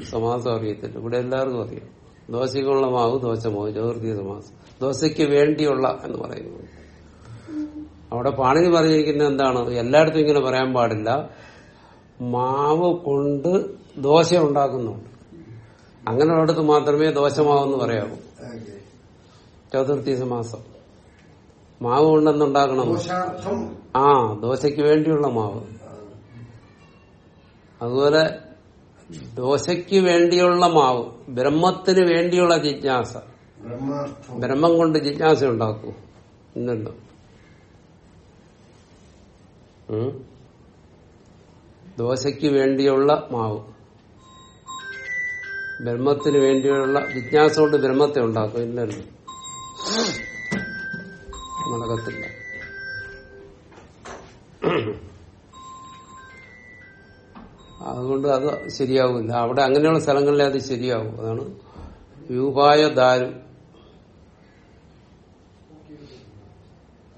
സമാസം അറിയത്തില്ല. ഇവിടെ എല്ലാവർക്കും അറിയാം. ദോശയ്ക്കുള്ള മാവ് ദോശ മാവ് ചതുർത്ഥി സമാസം. ദോശയ്ക്ക് വേണ്ടിയുള്ള എന്ന് പറയുന്നത് അവിടെ പാണിനി പറഞ്ഞിരിക്കുന്നത് എന്താണ്? എല്ലായിടത്തും ഇങ്ങനെ പറയാൻ പാടില്ല. മാവ് കൊണ്ട് ദോശ ഉണ്ടാക്കുന്നുണ്ട്. അങ്ങനെയുള്ളിടത്ത് മാത്രമേ ദോശമാവെന്ന് പറയാവൂ. ചതുർത്ഥി സമാസം മാവ് കൊണ്ടെന്നുണ്ടാക്കണം. ആ ദോശയ്ക്ക് വേണ്ടിയുള്ള മാവ്. അതുപോലെ ദോശയ്ക്ക് വേണ്ടിയുള്ള മാവ് ബ്രഹ്മത്തിന് വേണ്ടിയുള്ള ജിജ്ഞാസ. ബ്രഹ്മം കൊണ്ട് ജിജ്ഞാസ ഉണ്ടാക്കൂ. ഇന്നുണ്ടോ? ദോശയ്ക്ക് വേണ്ടിയുള്ള മാവ്. ബ്രഹ്മത്തിന് വേണ്ടിയുള്ള ജിജ്ഞാസ കൊണ്ട് ബ്രഹ്മത്തെ ഉണ്ടാക്കും. ഇല്ലല്ലോ നടക്കത്തില്ല അതുകൊണ്ട് അത് ശരിയാവില്ല അവിടെ അങ്ങനെയുള്ള സ്ഥലങ്ങളിൽ അത് ശരിയാവും. അതാണ് രൂപായ ദാരു.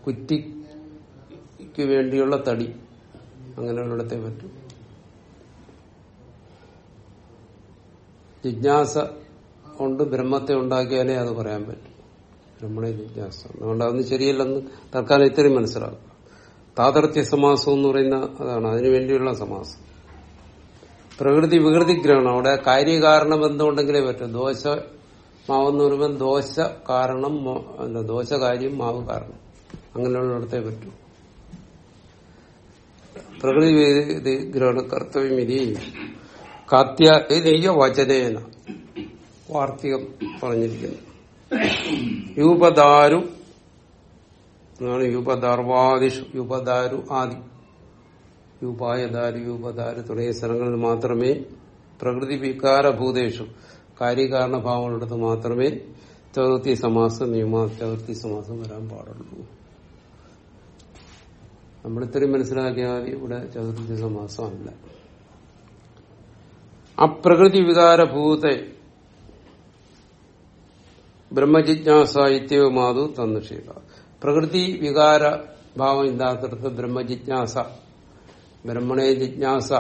കുറ്റിക്ക് വേണ്ടിയുള്ള തടി. അങ്ങനെയുള്ളിടത്തെ പറ്റും. ജിജ്ഞാസ കൊണ്ട് ബ്രഹ്മത്തെ ഉണ്ടാക്കിയാലേ അത് പറയാൻ പറ്റും. ബ്രഹ്മണ ജിജ്ഞാസ അതുകൊണ്ട് അതൊന്നും ശരിയല്ലെന്ന് തൽക്കാലം ഇത്രയും മനസ്സിലാക്കുക താതർത്ഥ്യ സമാസം എന്ന് പറയുന്ന അതാണ് അതിനു വേണ്ടിയുള്ള സമാസം. പ്രകൃതി വികൃതി ഗ്രഹണം അവിടെ കാര്യകാരണ ബന്ധം ഉണ്ടെങ്കിലേ പറ്റും. ദോശ മാവെന്ന് പറയുമ്പോൾ ദോശ കാരണം ദോശ കാര്യം മാവ് കാരണം. അങ്ങനെയുള്ളിടത്തേ പറ്റൂ. പ്രകൃതി ഗ്രഹണ കർത്തവ്യം ഇതി കാത്യ വചനേന വാർത്തികം പറഞ്ഞിരിക്കുന്നു. യൂപദാരു എന്നാണ് യൂപദാർവാദിഷു യൂപദാരു ആദി. യൂപായദാരു യൂപദാരു തുടങ്ങിയ സ്ഥലങ്ങളിൽ മാത്രമേ പ്രകൃതി വികാരഭൂതേഷു കാര്യകാരണഭാവങ്ങളെടുത്ത് മാത്രമേ ചതുർത്ഥി സമാസം നിയമ ചതുർത്ഥി സമാസം വരാൻ പാടുള്ളൂ. നമ്മൾ ഇത്രയും മനസ്സിലാക്കിയാൽ ഇവിടെ ചതുർത്ഥി സമാസമല്ല. അപ്രകൃതി വികാരഭൂത ബ്രഹ്മജിജ്ഞാസായിത്യവുമാതു തന്നുഷീക. പ്രകൃതി വികാര ഭാവം ഇല്ലാത്തടത്ത് ബ്രഹ്മജിജ്ഞാസ. ബ്രഹ്മണേ ജിജ്ഞാസ.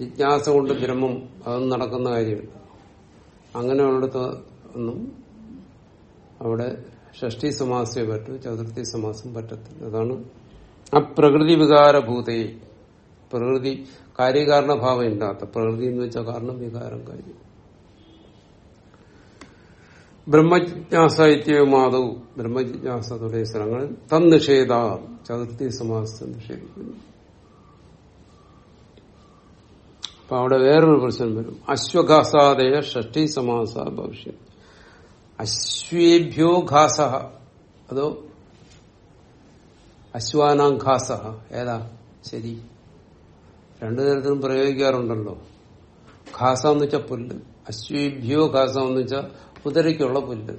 ജിജ്ഞാസ കൊണ്ട് ബ്രഹ്മം അതൊന്നും നടക്കുന്ന കാര്യമില്ല അങ്ങനെയുള്ളിടത്ത് ഒന്നും അവിടെ ഷഷ്ടി സമാസേ പറ്റൂ ചതുർത്ഥി സമാസം പറ്റത്തില്ല. അതാണ് അപ്രകൃതി വികാരഭൂതയെ. പ്രകൃതി കാര്യകാരണ ഭാവം ഇല്ലാത്ത പ്രകൃതി എന്ന് വെച്ചാൽ കാരണം വികാരം കാര്യം. ബ്രഹ്മജിജ്ഞാസായിത്യമാതവും ബ്രഹ്മജിജ്ഞാസ തുടങ്ങിയ സ്ഥലങ്ങളിൽ തന്നിഷേധ. ചതുർത്ഥി സമാസത്തെ നിഷേധിക്കുന്നു. അപ്പൊ അവിടെ വേറൊരു പ്രശ്നം വരും. അശ്വഘാസാദയ ഷഷ്ടി സമാസ ഭവിഷ്യം. അശ്വേഭ്യോ ഘാസ. അതോ അശ്വാനാം ഘാസ. ഏതാ? ശരി. രണ്ടു തരത്തിലും പ്രയോഗിക്കാറുണ്ടല്ലോ. ഘാസ എന്ന് വെച്ചാൽ പുല്ല്. അശ്വേഭ്യോ ഘാസ എന്ന് വെച്ചാൽ കുതിരയ്ക്കുള്ള പുല്ല്.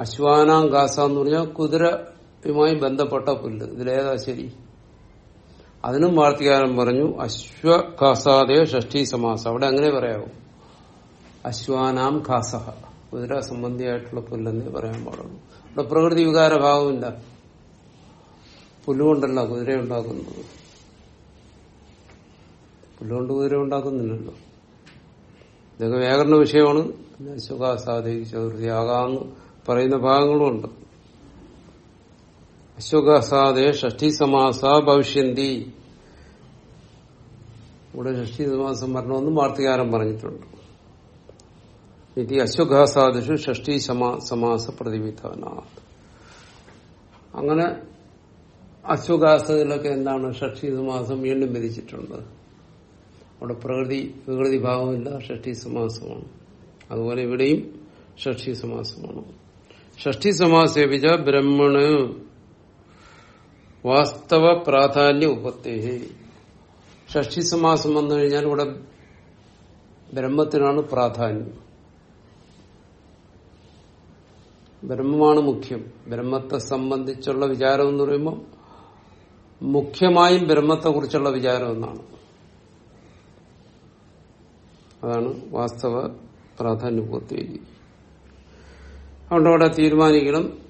അശ്വാനാം ഗാസ എന്ന് പറഞ്ഞാൽ കുതിരയുമായി ബന്ധപ്പെട്ട പുല്ല്. ഇതിലേതാ ശരി? അതിനും വാർത്തികാരം പറഞ്ഞു അശ്വഖാസാദേ ഷഷ്ടി സമാസ. അവിടെ അങ്ങനെ പറയാവും. അശ്വാനാം ഖാസ. കുതിര സംബന്ധിയായിട്ടുള്ള പുല്ലെന്നേ പറയാൻ പാടുള്ളൂ. ഇവിടെ പ്രകൃതി വികാര ഭാവമില്ല പുല്ലുകൊണ്ടല്ല കുതിര ഉണ്ടാക്കുന്നത്. പുല്ലുകൊണ്ട് കുതിര ഉണ്ടാക്കുന്നില്ലല്ലോ. ഇതൊക്കെ വ്യാകരണ വിഷയമാണ്. പിന്നെ അശ്വകാസാദേവി ചതുർത്ഥി ആകാന്ന് പറയുന്ന ഭാഗങ്ങളുമുണ്ട്. അശ്വകാസാദേ ഷഷ്ടി സമാസ ഭവിഷ്യന്തി. ഇവിടെ ഷഷ്ടി സമാസം വരണമെന്നും വാർത്തകാരം പറഞ്ഞിട്ടുണ്ട്. ഇത് അശ്വഘാസാദിഷു ഷഷ്ടി സമ- സമാസ പ്രതിവിധാനാഥ് അങ്ങനെ അശ്വഘാസത്തിലൊക്കെ എന്താണ് ഷഷ്ടി സമാസം വീണ്ടും വിധിച്ചിട്ടുണ്ട്. അവിടെ പ്രകൃതി വികൃതി ഭാവമില്ല ഷഷ്ടി സമാസമാണ് അതുപോലെ ഇവിടെയും ഷഷ്ടി സമാസമാണ്. ഷഷ്ടി സമാസേപിച്ച ബ്രഹ്മണ്. വാസ്തവ പ്രാധാന്യ ഉപത്തേഹി. ഷഷ്ടി സമാസം വന്നു കഴിഞ്ഞാൽ ഇവിടെ ബ്രഹ്മത്തിനാണ് പ്രാധാന്യം. ബ്രഹ്മമാണ് മുഖ്യം. ബ്രഹ്മത്തെ സംബന്ധിച്ചുള്ള വിചാരം എന്ന് പറയുമ്പോൾ മുഖ്യമായും ബ്രഹ്മത്തെ കുറിച്ചുള്ള വിചാരം എന്നാണ്. അതാണ് വാസ്തവ പ്രാധാന്യപൂർത്തി അതുകൊണ്ട് അവിടെ തീരുമാനിക്കണം.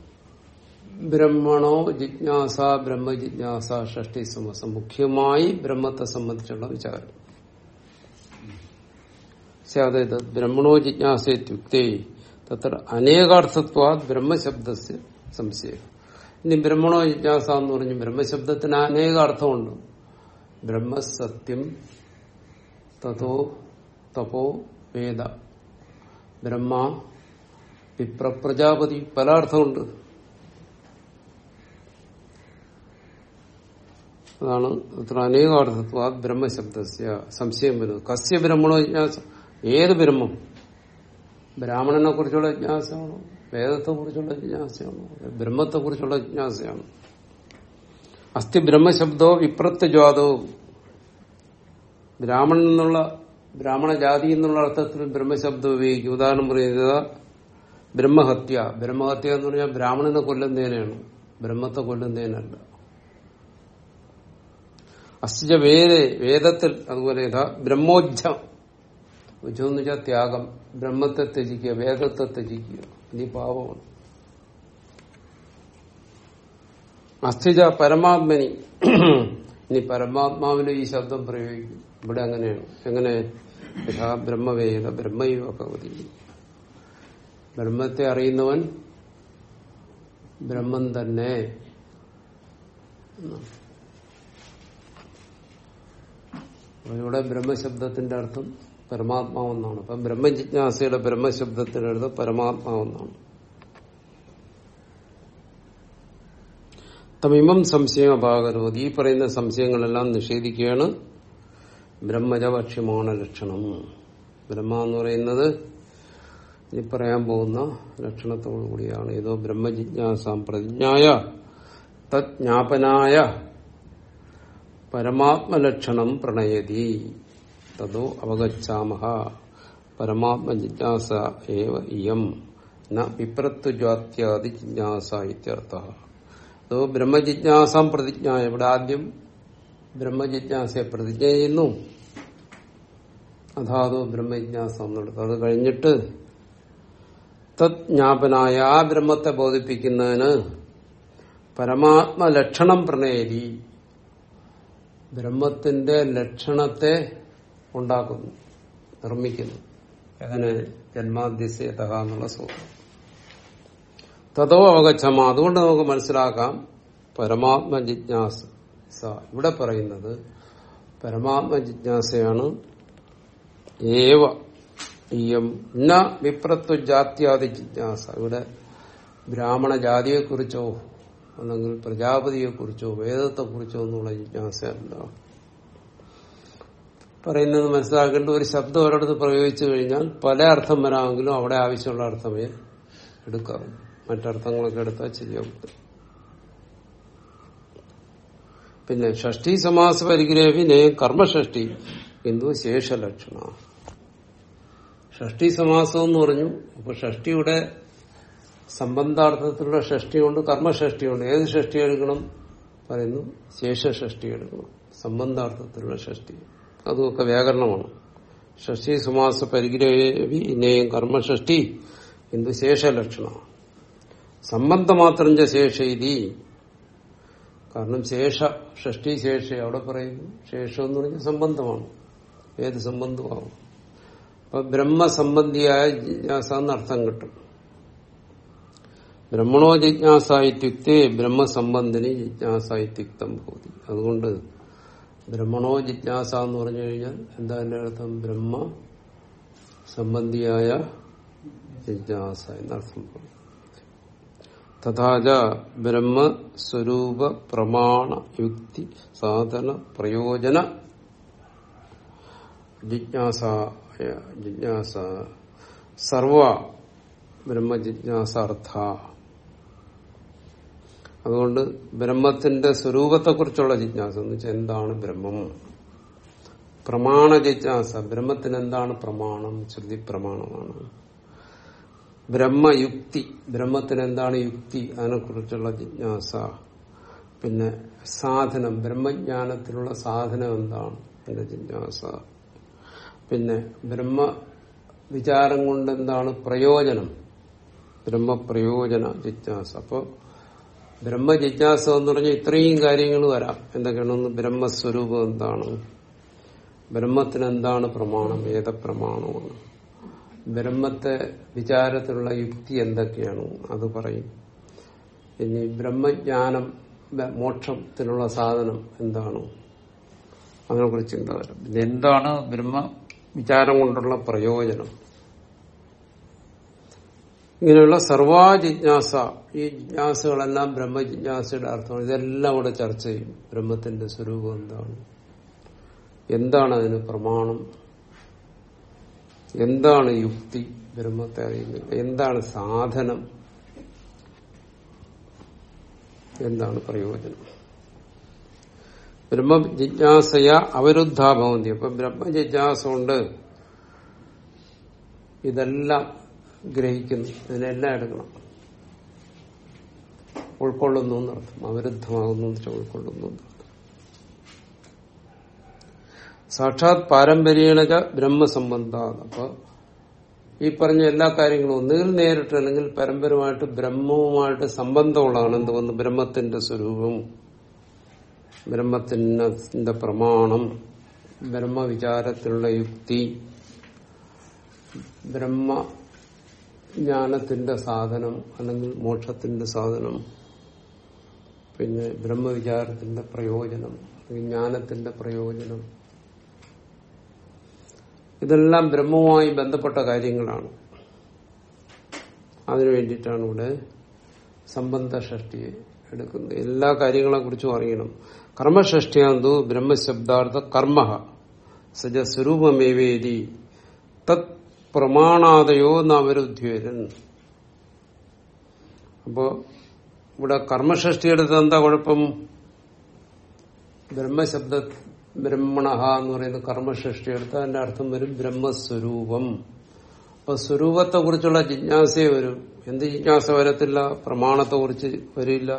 ബ്രഹ്മണോ ജിജ്ഞാസ ബ്രഹ്മ ജിജ്ഞാസ ഷഷ്ടി സമസം. മുഖ്യമായി ബ്രഹ്മത്തെ സംബന്ധിച്ചുള്ള വിചാരം. അതായത് ബ്രഹ്മണോ ജിജ്ഞാസയുക്തേ തത്ര അനേകാർത്ഥത്വ ബ്രഹ്മശബ്ദ സംശയം. ഇനി ബ്രഹ്മണോ ജിജ്ഞാസ എന്ന് പറഞ്ഞു ബ്രഹ്മശബ്ദത്തിന് അനേക അർത്ഥമുണ്ട് ബ്രഹ്മസത്യം തഥോ തപോ വേദ. ബ്രഹ്മ വിപ്ര പ്രജാപതി പല അർത്ഥമുണ്ട്. അതാണ് അത്ര അനേകാർത്ഥത്വ ബ്രഹ്മശബ്ദസ്യ സംശയം വരുന്നത് കസ്യ ബ്രഹ്മണോ ജിജ്ഞാസ? ഏത് ബ്രഹ്മം? ബ്രാഹ്മണനെ കുറിച്ചുള്ള ജിജ്ഞാസയാണോ? വേദത്തെ കുറിച്ചുള്ള ജിജ്ഞാസയാണോ? ബ്രഹ്മത്തെ കുറിച്ചുള്ള ജിജ്ഞാസയാണ്? അസ്ഥി ബ്രഹ്മശബ്ദോ വിപ്രത്യജ്വാദവും ബ്രാഹ്മണൻ എന്നുള്ള ബ്രാഹ്മണ ജാതി എന്നുള്ള അർത്ഥത്തിൽ ബ്രഹ്മശബ്ദം ഉപയോഗിക്കും. ഉദാഹരണം പറയുന്നത് ബ്രഹ്മഹത്യ. ബ്രഹ്മഹത്യ എന്ന് പറഞ്ഞാൽ ബ്രാഹ്മണനെ കൊല്ലുന്നതിനാണ് ബ്രഹ്മത്തെ കൊല്ലുന്നതിനല്ല അസ്ഥിജ വേദ വേദത്തിൽ അതുപോലെ ബ്രഹ്മോജ്ജം. തുച്ഛം എന്ന് വെച്ചാൽ ത്യാഗം. ബ്രഹ്മത്തെ ത്യജിക്കുക വേദത്തെ ത്യജിക്കുക. ഇനി പാപമാണ്. അസ്ഥിജ പരമാത്മനി. ഇനി പരമാത്മാവിന് ഈ ശബ്ദം പ്രയോഗിക്കും. ഇവിടെ അങ്ങനെയാണ് എങ്ങനെ ബ്രഹ്മവേദ ബ്രഹ്മയുവ ഭഗവതി ബ്രഹ്മത്തെ അറിയുന്നവൻ ബ്രഹ്മം തന്നെ. ഇവിടെ ബ്രഹ്മശബ്ദത്തിന്റെ അർത്ഥം പരമാത്മാവെന്നാണ്. അപ്പം ബ്രഹ്മജിജ്ഞാസയുടെ ബ്രഹ്മശബ്ദത്തിന്റെ അർത്ഥം പരമാത്മാവെന്നാണ്. തമിമം സംശയം അപാകരോധി ഈ പറയുന്ന സംശയങ്ങളെല്ലാം നിഷേധിക്കുകയാണ്. ബ്രഹ്മജഭക്ഷ്യമാണ് ലക്ഷണം ബ്രഹ്മ എന്ന് പറയുന്നത് ഇനി പറയാൻ പോകുന്ന ലക്ഷണത്തോടു കൂടിയാണ്. ഏതോ ബ്രഹ്മജിജ്ഞാസാം പ്രതിജ്ഞായ തജ്ഞാപനായ പരമാത്മലക്ഷണം പ്രണയതി. തതോ അവഗച്ഛാമഹ പരമാത്മജിജ്ഞാസ ഏവ ഇയം ന ജിജ്ഞാസ ഇത്യർത്ഥ. അതോ ബ്രഹ്മജിജ്ഞാസാം പ്രതിജ്ഞ ഇവിടെ ആദ്യം ബ്രഹ്മജിജ്ഞാസയെ പ്രതിജ്ഞ ചെയ്യുന്നു. അതാതോ ബ്രഹ്മജിജ്ഞാസ എന്നെടുത്ത്. അത് കഴിഞ്ഞിട്ട് തജ്ഞാപനായ ആ ബ്രഹ്മത്തെ ബോധിപ്പിക്കുന്നതിന് പരമാത്മലക്ഷണം പ്രണയരി ബ്രഹ്മത്തിന്റെ ലക്ഷണത്തെ ഉണ്ടാക്കുന്നു നിർമ്മിക്കുന്നു. അങ്ങനെ ജന്മാദ്യസ്യത എന്നുള്ള സൂത്രം. തതോ അവഗച്ഛമ. അതുകൊണ്ട് നമുക്ക് മനസ്സിലാക്കാം പരമാത്മ ജിജ്ഞാസ ഇവിടെ പറയുന്നത് പരമാത്മ ജിജ്ഞാസയാണ്. ഏവ ഇയം ന വിപ്രത്വ ജാത്യാദി ജിജ്ഞാസ. ഇവിടെ ബ്രാഹ്മണ ജാതിയെക്കുറിച്ചോ അല്ലെങ്കിൽ പ്രജാപതിയെക്കുറിച്ചോ വേദത്തെക്കുറിച്ചോ എന്നുള്ള ജിജ്ഞാസയല്ല പറയുന്നത് മനസ്സിലാക്കേണ്ട ഒരു ശബ്ദം ഒരിടത്ത് പ്രയോഗിച്ചു കഴിഞ്ഞാൽ പല അർത്ഥം വരാമെങ്കിലും അവിടെ ആവശ്യമുള്ള അർത്ഥമേ എടുക്കാറുള്ളൂ മറ്റർത്ഥങ്ങളൊക്കെ എടുത്താൽ ശരിയാവും. പിന്നെ ഷഷ്ടി സമാസ പരിഗ്രഹവിനെ കർമ്മഷഷ്ടി എന്തോ ശേഷലക്ഷണ. ഷഷ്ടി സമാസം എന്ന് പറഞ്ഞു അപ്പൊ ഷഷ്ടിയുടെ സംബന്ധാർത്ഥത്തിലുള്ള ഷഷ്ടിയുണ്ട് കർമ്മഷഷ്ടിയുണ്ട് ഏത് ഷഷ്ടി എടുക്കണം? പറയുന്നു ശേഷഷ്ടി എടുക്കണം. സംബന്ധാർത്ഥത്തിലുള്ള ഷഷ്ടി അതുമൊക്കെ വ്യാകരണമാണ്. ഷഷ്ടി സുമാസ പരിഗ്രഹി ഇനേയും കർമ്മഷഷ്ടി എന്ത് ശേഷലക്ഷണ. സംബന്ധമാത്രം ശേഷ ഇതി കാരണം ശേഷ ഷഷ്ടി ശേഷ അവിടെ പറയുന്നു. ശേഷം എന്ന് പറഞ്ഞാൽ സംബന്ധമാണ്. ഏത് സംബന്ധമാവും അപ്പൊ ബ്രഹ്മസംബന്ധിയായ ജിജ്ഞാസ എന്നർത്ഥം കിട്ടും. ബ്രഹ്മണോ ജിജ്ഞാസായിത്യുക്തേ ബ്രഹ്മസംബന്ധിനി ജിജ്ഞാസായിത്യുക്തം ഭൂതി അതുകൊണ്ട് ബ്രഹ്മണോ ജിജ്ഞാസ എന്ന് പറഞ്ഞു കഴിഞ്ഞാൽ എന്താ എന്റെ അർത്ഥം? ബ്രഹ്മ സംബന്ധിയായ ജിജ്ഞാസ എന്നർത്ഥം. തഥാച ബ്രഹ്മസ്വരൂപ പ്രമാണ യുക്തി സാധന പ്രയോജന ജിജ്ഞാസ ജിജ്ഞാസ സർവ ബ്രഹ്മ ബ്രഹ്മജിജ്ഞാസാർത്ഥ അതുകൊണ്ട് ബ്രഹ്മത്തിന്റെ സ്വരൂപത്തെക്കുറിച്ചുള്ള ജിജ്ഞാസ എന്ന് വെച്ചാൽ എന്താണ് ബ്രഹ്മം? പ്രമാണ ജിജ്ഞാസ ബ്രഹ്മത്തിന് എന്താണ് പ്രമാണം? ശ്രുതി പ്രമാണമാണ്. ബ്രഹ്മയുക്തി. ബ്രഹ്മത്തിന് എന്താണ് യുക്തി? അതിനെക്കുറിച്ചുള്ള ജിജ്ഞാസ. പിന്നെ സാധനം ബ്രഹ്മജ്ഞാനത്തിലുള്ള സാധനം എന്താണ്? എന്റെ ജിജ്ഞാസ. പിന്നെ ബ്രഹ്മ വിചാരം കൊണ്ട് എന്താണ് പ്രയോജനം. ബ്രഹ്മപ്രയോജന ജിജ്ഞാസ. അപ്പോൾ ബ്രഹ്മ ജിജ്ഞാസ എന്ന് പറഞ്ഞാൽ ഇത്രയും കാര്യങ്ങൾ വരാം. എന്തൊക്കെയാണെന്ന് ബ്രഹ്മസ്വരൂപം എന്താണ്? ബ്രഹ്മത്തിന് എന്താണ് പ്രമാണം? ഏതപ്രമാണമാണ്? ബ്രഹ്മത്തെ വിചാരത്തിലുള്ള യുക്തി എന്തൊക്കെയാണോ? അത് പറയും. ഇനി ബ്രഹ്മജ്ഞാനം മോക്ഷത്തിനുള്ള സാധനം എന്താണ്? അതിനെക്കുറിച്ച് ചിന്ത വരും. എന്താണ് ബ്രഹ്മ വിചാരം കൊണ്ടുള്ള പ്രയോജനം? ഇങ്ങനെയുള്ള സർവാ ജിജ്ഞാസ ഈ ജിജ്ഞാസകളെല്ലാം ബ്രഹ്മ ജിജ്ഞാസയുടെ അർത്ഥമാണ്. ഇതെല്ലാം ഇവിടെ ചർച്ച ചെയ്യും. ബ്രഹ്മത്തിന്റെ സ്വരൂപം എന്താണ്? എന്താണ് അതിന് പ്രമാണം? എന്താണ് യുക്തി ബ്രഹ്മത്തെ അറിയുന്നില്ല എന്താണ് സാധനം? എന്താണ് പ്രയോജനം? ബ്രഹ്മജിജ്ഞാസയ അവരുദ്ധാഭവന്തി അപ്പൊ ബ്രഹ്മജിജ്ഞാസ കൊണ്ട് ഇതെല്ലാം ഗ്രഹിക്കുന്നു. ഇതിനെല്ലാം എടുക്കണം. ഉൾക്കൊള്ളുന്നു എന്നർത്ഥം. അവരുദ്ധമാകുന്നു ഉൾക്കൊള്ളുന്നു എന്നർത്ഥം സാക്ഷാത് പാരമ്പര്യേണ ബ്രഹ്മസംബന്ധ അപ്പൊ ഈ പറഞ്ഞ എല്ലാ കാര്യങ്ങളും ഒന്നുകിൽ നേരിട്ട് അല്ലെങ്കിൽ പരമ്പരമായിട്ട് ബ്രഹ്മവുമായിട്ട് സംബന്ധമുള്ളതാണ് എന്ത് വന്ന് ബ്രഹ്മത്തിന്റെ സ്വരൂപം ബ്രഹ്മത്തിന്റെ പ്രമാണം ബ്രഹ്മവിചാരത്തിലുള്ള യുക്തി ബ്രഹ്മ ജ്ഞാനത്തിന്റെ സാധനം അല്ലെങ്കിൽ മോക്ഷത്തിന്റെ സാധനം പിന്നെ ബ്രഹ്മവിചാരത്തിന്റെ പ്രയോജനം ജ്ഞാനത്തിന്റെ പ്രയോജനം ഇതെല്ലാം ബ്രഹ്മവുമായി ബന്ധപ്പെട്ട കാര്യങ്ങളാണ്. അതിനു വേണ്ടിയിട്ടാണ് ഇവിടെ സംബന്ധ ഷഷ്ടിയെ എടുക്കുന്നത്. എല്ലാ കാര്യങ്ങളെ കുറിച്ചും അറിയണം. കർമ്മഷ്ടിയാന്തു ബ്രഹ്മശബ്ദാർത്ഥ കർമ്മ. സജ സ്വരൂപമേവേദി. തത് പ്രമാണാദയോ നവരുദ്ധ്യേരൻ അപ്പോ ഇവിടെ കർമ്മഷ്ടിയെടുത്ത് എന്താ കുഴപ്പം? ബ്രഹ്മശബ്ദ ബ്രഹ്മണ എന്ന് പറയുന്ന കർമ്മസൃഷ്ടി എടുത്ത് അതിന്റെ അർത്ഥം വരും ബ്രഹ്മസ്വരൂപം. അപ്പൊ സ്വരൂപത്തെ കുറിച്ചുള്ള ജിജ്ഞാസയെ വരും. എന്ത് ജിജ്ഞാസ വരത്തില്ല? പ്രമാണത്തെ കുറിച്ച് വരില്ല.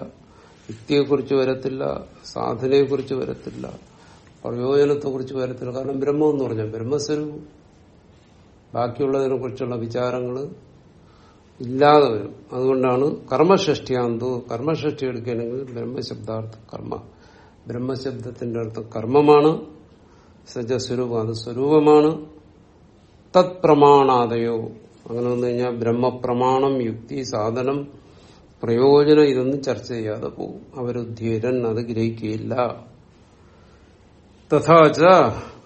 യുക്തിയെക്കുറിച്ച് വരത്തില്ല. സാധനയെക്കുറിച്ച് വരത്തില്ല. പ്രയോജനത്തെ കുറിച്ച് വരത്തില്ല. കാരണം ബ്രഹ്മം എന്ന് പറഞ്ഞാൽ ബ്രഹ്മസ്വരൂപം. ബാക്കിയുള്ളതിനെ കുറിച്ചുള്ള വിചാരങ്ങൾ ഇല്ലാതെ വരും. അതുകൊണ്ടാണ് കർമ്മസൃഷ്ടിയാന്തോ. കർമ്മസൃഷ്ടി എടുക്കുകയാണെങ്കിൽ ബ്രഹ്മശബ്ദാർത്ഥ കർമ്മ. ബ്രഹ്മശബ്ദത്തിന്റെ അർത്ഥം കർമ്മമാണ് സജസ്വരൂപം അത് സ്വരൂപമാണ്. തത് പ്രമാണാദയോ അങ്ങനെ വന്നു കഴിഞ്ഞാൽ ബ്രഹ്മപ്രമാണം യുക്തി സാധനം പ്രയോജനം ഇതൊന്നും ചർച്ച ചെയ്യാതെ പോകും. അവരുദ്ധീരൻ അത് ഗ്രഹിക്കുകയില്ല. തഥാച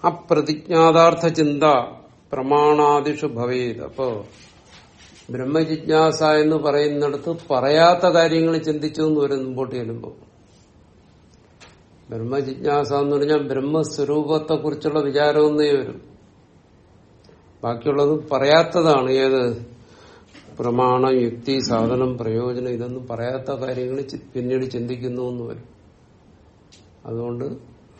അപ്രതിജ്ഞാതാർത്ഥ ചിന്ത പ്രമാണാദിഷു ഭവേത്. അപ്പോ ബ്രഹ്മജിജ്ഞാസ എന്ന് പറയുന്നിടത്ത് പറയാത്ത കാര്യങ്ങൾ ചിന്തിച്ചു എന്ന് വരും മുമ്പോട്ട് ചെല്ലുമ്പോൾ ബ്രഹ്മജിജ്ഞാസ എന്ന് പറഞ്ഞാൽ ബ്രഹ്മസ്വരൂപത്തെ കുറിച്ചുള്ള വിചാരമൊന്നേ വരും. ബാക്കിയുള്ളത് പറയാത്തതാണ്. ഏത്? പ്രമാണം യുക്തി സാധനം പ്രയോജനം ഇതൊന്നും പറയാത്ത കാര്യങ്ങൾ പിന്നീട് ചിന്തിക്കുന്നു എന്ന് വരും. അതുകൊണ്ട്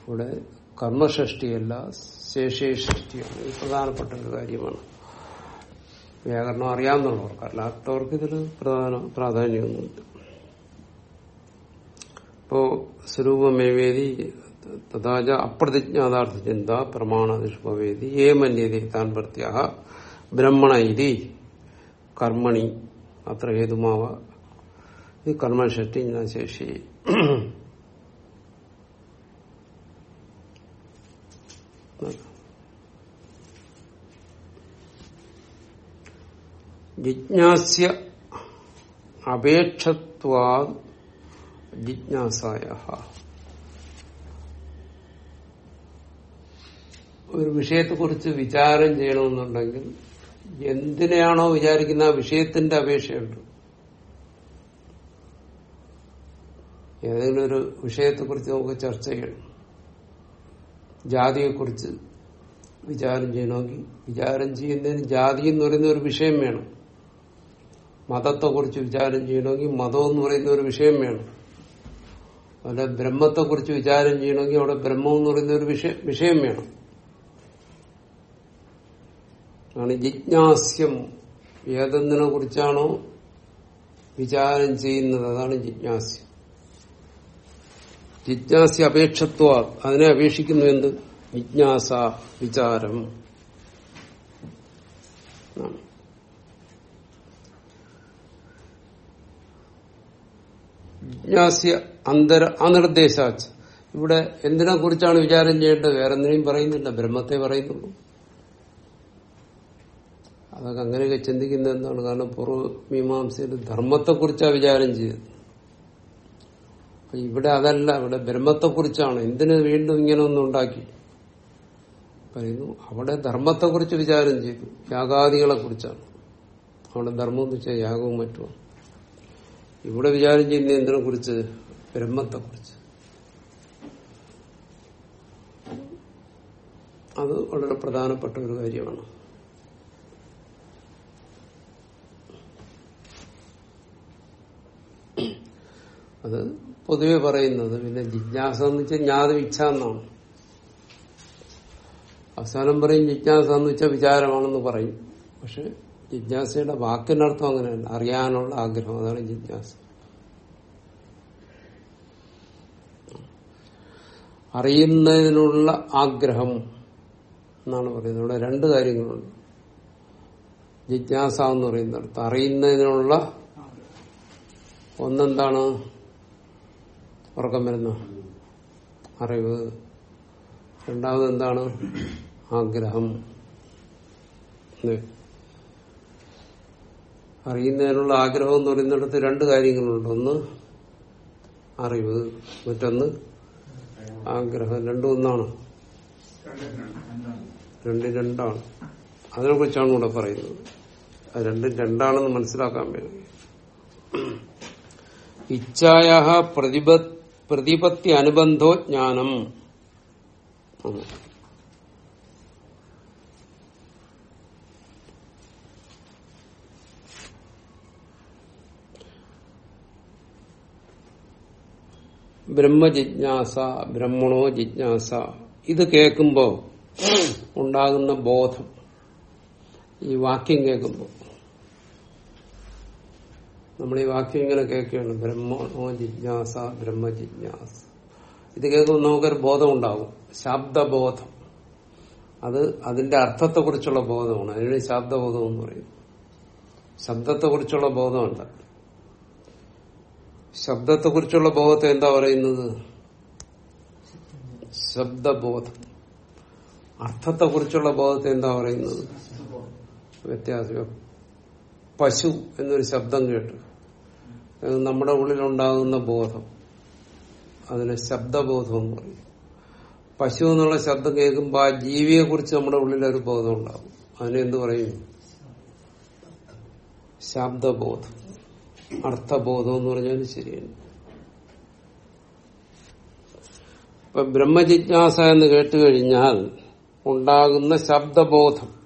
ഇവിടെ കർമ്മഷ്ടിയല്ല ശേഷിഷ്ടിയാണ് ഇത് പ്രധാനപ്പെട്ട ഒരു കാര്യമാണ്. വ്യാകരണം അറിയാമെന്നുള്ളവർക്ക് അല്ലാത്തവർക്ക് ഇതിൽ പ്രധാന പ്രാധാന്യമൊന്നുമില്ല. ഇപ്പോ സ്വരൂപമേവേദി തഥാച അപ്രതിജ്ഞാതാർത്ഥ ചിന്ത പ്രമാണനിഷ്പവേദി ഏ മന്യതി താൻ പ്രത്യാഹ ബ്രഹ്മണ ഇതി കർമ്മണി അത്ര ഹേതുമാവ. ഈ കർമ്മഷഷ്ടി ശേഷി ജിജ്ഞാസ്യ അപേക്ഷത്വാ ജിജ്ഞാസായ ഒരു വിഷയത്തെ കുറിച്ച് വിചാരം ചെയ്യണമെന്നുണ്ടെങ്കിൽ എന്തിനെയാണോ വിചാരിക്കുന്ന ആ വിഷയത്തിന്റെ അപേക്ഷയുണ്ട്. ഏതെങ്കിലും ഒരു വിഷയത്തെ കുറിച്ച് നമുക്ക് ചർച്ച ചെയ്യണം. ജാതിയെക്കുറിച്ച് വിചാരം ചെയ്യണമെങ്കിൽ വിചാരം ചെയ്യുന്നതിന് ജാതി എന്ന് പറയുന്ന ഒരു വിഷയം വേണം. മതത്തെക്കുറിച്ച് വിചാരം ചെയ്യണമെങ്കിൽ മതം എന്ന് പറയുന്ന ഒരു വിഷയം വേണം. അതുപോലെ ബ്രഹ്മത്തെക്കുറിച്ച് വിചാരം ചെയ്യണമെങ്കിൽ അവിടെ ബ്രഹ്മം എന്ന് പറയുന്ന ഒരു വിഷയ വിഷയം വേണം. ആണ് ജിജ്ഞാസ്യം. ഏതെന്തിനെ കുറിച്ചാണോ വിചാരം ചെയ്യുന്നത്? അതാണ് ജിജ്ഞാസ്യം. ജിജ്ഞാസ്യ അപേക്ഷത്വ. അതിനെ അപേക്ഷിക്കുന്നു എന്ത്? ജിജ്ഞാസ വിചാരം. ജിജ്ഞാസ്യ അന്തര അനിർദ്ദേശാച്ച്. ഇവിടെ എന്തിനെ കുറിച്ചാണ് വിചാരം ചെയ്യേണ്ടത്? വേറെ എന്തിനേയും പറയുന്നില്ല. ബ്രഹ്മത്തെ പറയുന്നുള്ളൂ. അതൊക്കെ അങ്ങനെയൊക്കെ ചിന്തിക്കുന്നത് എന്താണ്? കാരണം പൂർവമീമാംസയിൽ ധർമ്മത്തെക്കുറിച്ചാണ് വിചാരം ചെയ്തത്. അപ്പൊ ഇവിടെ അതല്ല. ഇവിടെ ബ്രഹ്മത്തെക്കുറിച്ചാണ്. എന്തിനു വീണ്ടും ഇങ്ങനെ ഒന്നും ഉണ്ടാക്കി? പറയുന്നു അവിടെ ധർമ്മത്തെക്കുറിച്ച് വിചാരം ചെയ്തു. യാഗാദികളെ കുറിച്ചാണ് അവിടെ ധർമ്മം എന്ന് വെച്ചാൽ യാഗവും മറ്റുമാണ്. ഇവിടെ വിചാരം ചെയ്യുന്ന എന്തിനെ കുറിച്ച് ബ്രഹ്മത്തെക്കുറിച്ച്. അത് വളരെ പ്രധാനപ്പെട്ട ഒരു കാര്യമാണ്. അത് പൊതുവെ പറയുന്നത് പിന്നെ ജിജ്ഞാസ എന്ന് വെച്ചാൽ ജ്ഞാത ഇച്ഛ എന്നാണ്. അവസാനം പറയും ജിജ്ഞാസ എന്ന് വെച്ചാൽ വിചാരമാണെന്ന് പറയും. പക്ഷെ ജിജ്ഞാസയുടെ വാക്കിനർത്ഥം അങ്ങനെയല്ല. അറിയാനുള്ള ആഗ്രഹം. അതാണ് ജിജ്ഞാസ. അറിയുന്നതിനുള്ള ആഗ്രഹം എന്നാണ് പറയുന്നത്. ഇവിടെ രണ്ട് കാര്യങ്ങളുണ്ട്. ജിജ്ഞാസ എന്ന് പറയുന്നിടത്ത് അറിയുന്നതിനുള്ള ഒന്നെന്താണ്? ഉറക്കം വരുന്ന അറിവ്. രണ്ടാമത് എന്താണ്? ആഗ്രഹം. അറിയുന്നതിനുള്ള ആഗ്രഹം എന്ന് പറയുന്നിടത്ത് രണ്ട് കാര്യങ്ങളുണ്ട്. ഒന്ന് അറിവ്. മറ്റൊന്ന് ആഗ്രഹം. രണ്ടും ഒന്നാണ്. രണ്ടും രണ്ടാണ്. അതിനെ കുറിച്ചാണ് ഇവിടെ പറയുന്നത്. അത് രണ്ടും രണ്ടാണെന്ന് മനസ്സിലാക്കാൻ വേണ്ടി ഇച്ഛായ പ്രതിപ പ്രതിപത്തി അനുബന്ധോ ജ്ഞാനം. ബ്രഹ്മജിജ്ഞാസ ബ്രഹ്മണോ ജിജ്ഞാസ. ഇത് കേൾക്കുമ്പോൾ ഉണ്ടാകുന്ന ബോധം. ഈ വാക്യം കേൾക്കുമ്പോൾ നമ്മൾ ഈ വാക്യം ഇങ്ങനെ കേൾക്കുകയാണ്. ബ്രഹ്മണോ ജിജ്ഞാസ ബ്രഹ്മജിജ്ഞാസ. ഇത് കേൾക്കുമ്പോൾ നമുക്കൊരു ബോധം ഉണ്ടാകും ശബ്ദബോധം. അത് അതിന്റെ അർത്ഥത്തെക്കുറിച്ചുള്ള ബോധമാണ്. അതിന് ശബ്ദബോധം എന്ന് പറയും. ശബ്ദത്തെക്കുറിച്ചുള്ള ബോധമല്ല ശബ്ദത്തെക്കുറിച്ചുള്ള ബോധത്തെ എന്താ പറയുന്നത്? ശബ്ദബോധം. അർത്ഥത്തെക്കുറിച്ചുള്ള ബോധത്തെ എന്താ പറയുന്നത്? വ്യത്യാസം. പശു എന്നൊരു ശബ്ദം കേട്ട്. നമ്മുടെ ഉള്ളിലുണ്ടാകുന്ന ബോധം. അതിന് ശബ്ദബോധം എന്ന് പറയും. പശു എന്നുള്ള ശബ്ദം കേൾക്കുമ്പോൾ ആ ജീവിയെ കുറിച്ച് നമ്മുടെ ഉള്ളിലൊരു ബോധം ഉണ്ടാകും. അതിനെന്ത് പറയും? ശബ്ദബോധം. അർത്ഥബോധം എന്ന് പറഞ്ഞാലും ശരിയാണ്. ഇപ്പൊ ബ്രഹ്മജിജ്ഞാസ എന്ന് കേട്ടുകഴിഞ്ഞാൽ ഉണ്ടാകുന്ന ശബ്ദബോധം.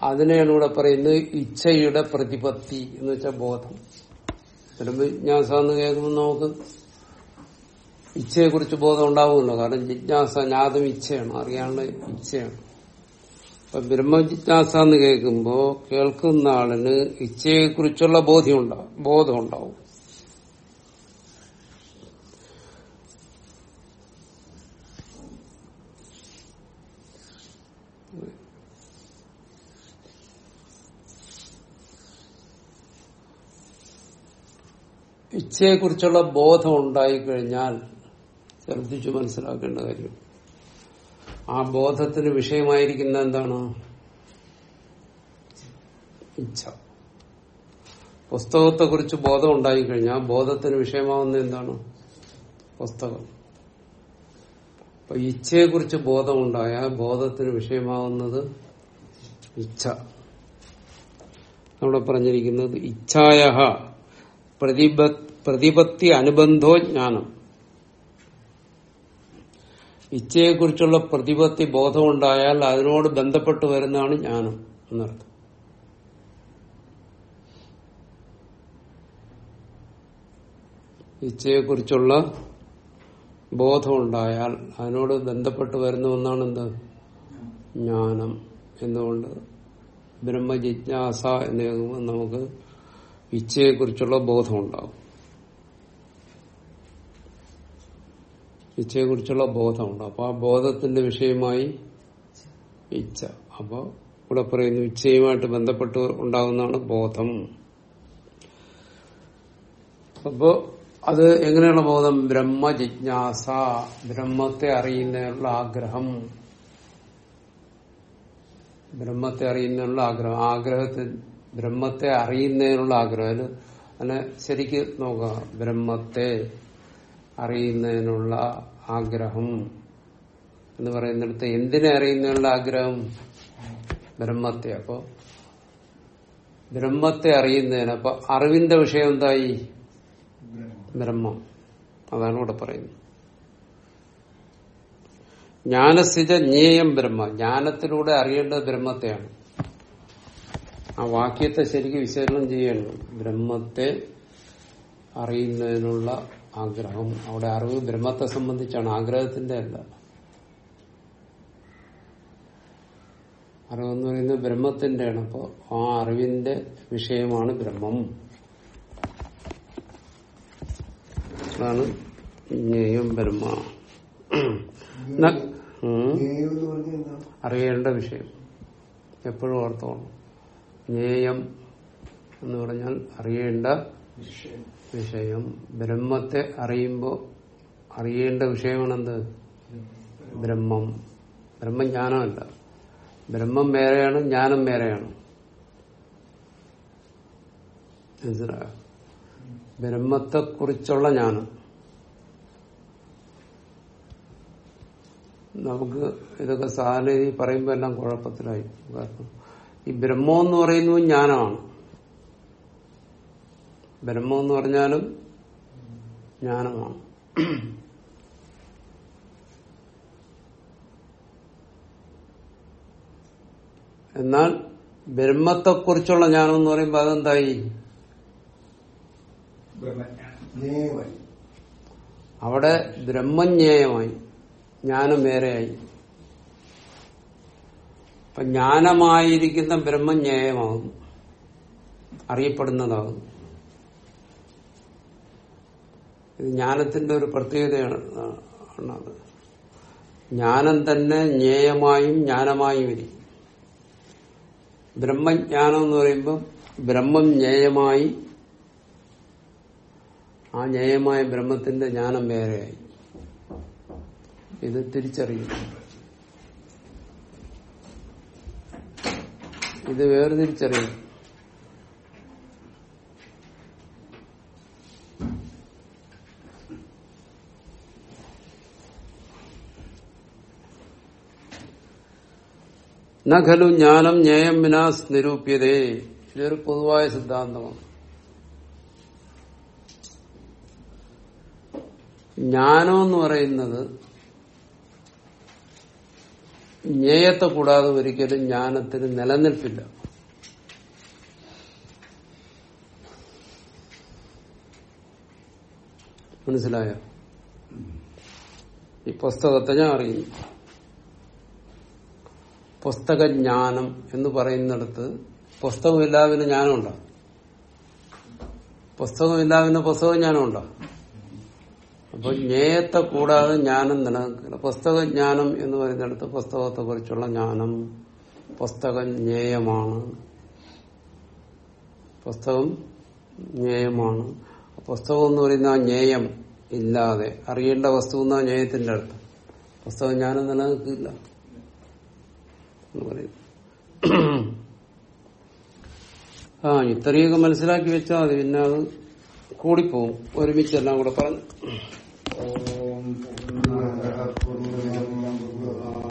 അതിനെയാണ് ഇവിടെ പറയുന്നത് ഇച്ഛയുടെ പ്രതിപത്തി എന്ന് വെച്ചാൽ ബോധം. ബ്രഹ്മജിജ്ഞാസ എന്ന് കേൾക്കുമ്പോൾ നമുക്ക് ഇച്ഛയെക്കുറിച്ച് ബോധം ഉണ്ടാവുമല്ലോ. കാരണം ജിജ്ഞാസ ഞാതും ഇച്ഛയാണ്. അറിയാനുള്ള ഇച്ഛയാണ്. അപ്പൊ ബ്രഹ്മജിജ്ഞാസ എന്ന് കേൾക്കുമ്പോ കേൾക്കുന്ന ആളിന് ഇച്ഛയെ കുറിച്ചുള്ള ബോധ്യം ഉണ്ടാവും ബോധം ഉണ്ടാവും ഇച്ഛയെ കുറിച്ചുള്ള ബോധം ഉണ്ടായിക്കഴിഞ്ഞാൽ ശ്രദ്ധിച്ചു മനസ്സിലാക്കേണ്ട കാര്യം. ആ ബോധത്തിന് വിഷയമായിരിക്കുന്ന എന്താണ്? ഇച്ഛ. പുസ്തകത്തെ കുറിച്ച് ബോധം ഉണ്ടായിക്കഴിഞ്ഞാൽ ബോധത്തിന് വിഷയമാവുന്ന എന്താണ്? പുസ്തകം. അപ്പൊ ബോധം ഉണ്ടായാൽ ബോധത്തിന് വിഷയമാവുന്നത് ഇച്ഛ. നമ്മൾ പറഞ്ഞിരിക്കുന്നത് ഇച്ഛായ പ്രതിപ പ്രതിപത്തി അനുബന്ധോ ജ്ഞാനം. ഇച്ഛയെക്കുറിച്ചുള്ള പ്രതിപത്തി ബോധമുണ്ടായാൽ അതിനോട് ബന്ധപ്പെട്ട് വരുന്നതാണ് ജ്ഞാനം എന്നർത്ഥം. ഇച്ഛയെക്കുറിച്ചുള്ള ബോധമുണ്ടായാൽ അതിനോട് ബന്ധപ്പെട്ട് വരുന്ന ഒന്നാണ് എന്ത്? ജ്ഞാനം എന്നുകൊണ്ട് ബ്രഹ്മജിജ്ഞാസ എന്ന് നമുക്ക് ഇച്ഛയെക്കുറിച്ചുള്ള ബോധമുണ്ടാകും. ഇച്ഛയെക്കുറിച്ചുള്ള ബോധമുണ്ട്. അപ്പൊ ആ ബോധത്തിന്റെ വിഷയമായി ഇച്ഛ. അപ്പൊ ഇവിടെ പറയുന്നു ഇച്ഛയുമായിട്ട് ബന്ധപ്പെട്ട് ഉണ്ടാകുന്നതാണ് ബോധം. അപ്പോ അത് എങ്ങനെയുള്ള ബോധം? ബ്രഹ്മ ജിജ്ഞാസ ബ്രഹ്മത്തെ അറിയുന്നതിനുള്ള ആഗ്രഹം. ബ്രഹ്മത്തെ അറിയുന്നതിനുള്ള ആഗ്രഹം. ആഗ്രഹത്തിൽ ബ്രഹ്മത്തെ അറിയുന്നതിനുള്ള ആഗ്രഹം. അതിനെ ശരിക്ക് നോക്കുക. ബ്രഹ്മത്തെ അറിയുന്നതിനുള്ള ആഗ്രഹം എന്ന് പറയുന്നിടത്ത് എന്തിനെ അറിയുന്നതിനുള്ള ആഗ്രഹം? ബ്രഹ്മത്തെ. അപ്പോ ബ്രഹ്മത്തെ അറിയുന്നതിന് അപ്പൊ അറിവിന്റെ വിഷയം എന്തായി? ബ്രഹ്മം. അതാണ് ഇവിടെ പറയുന്നത്. ജ്ഞാനസ്ഥിത ജ്ഞേയം ബ്രഹ്മ. ജ്ഞാനത്തിലൂടെ അറിയേണ്ടത് ബ്രഹ്മത്തെയാണ്. ആ വാക്യത്തെ ശരിക്കും വിശകലനം ചെയ്യണം. ബ്രഹ്മത്തെ അറിയുന്നതിനുള്ള ആഗ്രഹം. അവിടെ അറിവ് ബ്രഹ്മത്തെ സംബന്ധിച്ചാണ്. ആഗ്രഹത്തിന്റെ അല്ല. അറിവെന്ന് പറയുന്നത് ബ്രഹ്മത്തിന്റെയാണ്. അപ്പോ ആ അറിവിന്റെ വിഷയമാണ് ബ്രഹ്മം. അതാണ് ജ്ഞേയം ബ്രഹ്മ. അറിയേണ്ട വിഷയം. എപ്പോഴും ഓർത്തോണം. ജ്ഞേയം എന്ന് പറഞ്ഞാൽ അറിയേണ്ട വിഷയം. ബ്രഹ്മത്തെ അറിയുമ്പോൾ അറിയേണ്ട വിഷയമാണെന്ത്? ബ്രഹ്മം. ബ്രഹ്മം ജ്ഞാനമല്ല ബ്രഹ്മം വേറെയാണ് ജ്ഞാനം വേറെയാണ്. ബ്രഹ്മത്തെ ബ്രഹ്മത്തെക്കുറിച്ചുള്ള ജ്ഞാനം. നമുക്ക് ഇതൊക്കെ സാധാരണ ഈ പറയുമ്പോൾ എല്ലാം കുഴപ്പത്തിലായി. കാരണം ഈ ബ്രഹ്മം എന്ന് പറയുന്നത് ജ്ഞാനമാണ്. ബ്രഹ്മം എന്ന് പറഞ്ഞാലും ജ്ഞാനമാണ്. എന്നാൽ ബ്രഹ്മത്തെക്കുറിച്ചുള്ള ജ്ഞാനം എന്ന് പറയുമ്പോൾ അതെന്തായി അവിടെ ബ്രഹ്മജ്ഞേയമായി ജ്ഞാനം വേറെയായി അപ്പൊ ജ്ഞാനമായിരിക്കുന്ന ബ്രഹ്മജ്ഞേയമാകും അറിയപ്പെടുന്നതാകും ഇത് ജ്ഞാനത്തിന്റെ ഒരു പ്രത്യേകതയാണ്. അത്. ജ്ഞാനം തന്നെ ജ്ഞേയമായും ജ്ഞാനമായും ഇരിക്കും. ബ്രഹ്മജ്ഞാനം എന്ന് പറയുമ്പോൾ ബ്രഹ്മം ജ്ഞേയമായി ആ ജ്ഞേയമായ ബ്രഹ്മത്തിന്റെ ജ്ഞാനം വേറെയായി. ഇത് തിരിച്ചറിയുന്നു. ഇത് വേർതിരിച്ചറിയും നഖലു ജ്ഞാനം ജ്ഞേയം വിനാസ് നിരൂപ്യതേ. ഇതൊരു പൊതുവായ സിദ്ധാന്തമാണ്. ജ്ഞാനം എന്ന് പറയുന്നത് ജ്ഞേയത്തെ കൂടാതെ ഒരിക്കലും ജ്ഞാനത്തിന് നിലനിൽപ്പില്ല. മനസ്സിലായോ? ഈ പുസ്തകത്തെ ഞാൻ അറിയുന്നു. പുസ്തകജ്ഞാനം എന്ന് പറയുന്നിടത്ത് പുസ്തകമില്ലാതെ ജ്ഞാനമുണ്ടോ? പുസ്തകമില്ലാതെ പുസ്തകജ്ഞാനമുണ്ടോ? അപ്പൊ ജ്ഞേയത്തെ കൂടാതെ ജ്ഞാനം നിലനിൽക്കില്ല. പുസ്തകജ്ഞാനം എന്ന് പറയുന്നിടത്ത് പുസ്തകത്തെ കുറിച്ചുള്ള ജ്ഞാനം പുസ്തകം ജ്ഞേയമാണ്. പുസ്തകം ജ്ഞേയമാണ്. പുസ്തകം എന്ന് പറയുന്ന ജ്ഞേയം ഇല്ലാതെ അറിയേണ്ട വസ്തു എന്ന ജ്ഞേയത്തിന്റെ അർത്ഥം പുസ്തകം ജ്ഞാനം നിലനിൽക്കില്ല. എന്ന് ആ ഇത്രയൊക്കെ മനസ്സിലാക്കി വെച്ചാൽ മതി. പിന്നെ അത് കൂടിപ്പോവും. ഒരുമിച്ചെല്ലാം കൂടെ പറഞ്ഞു.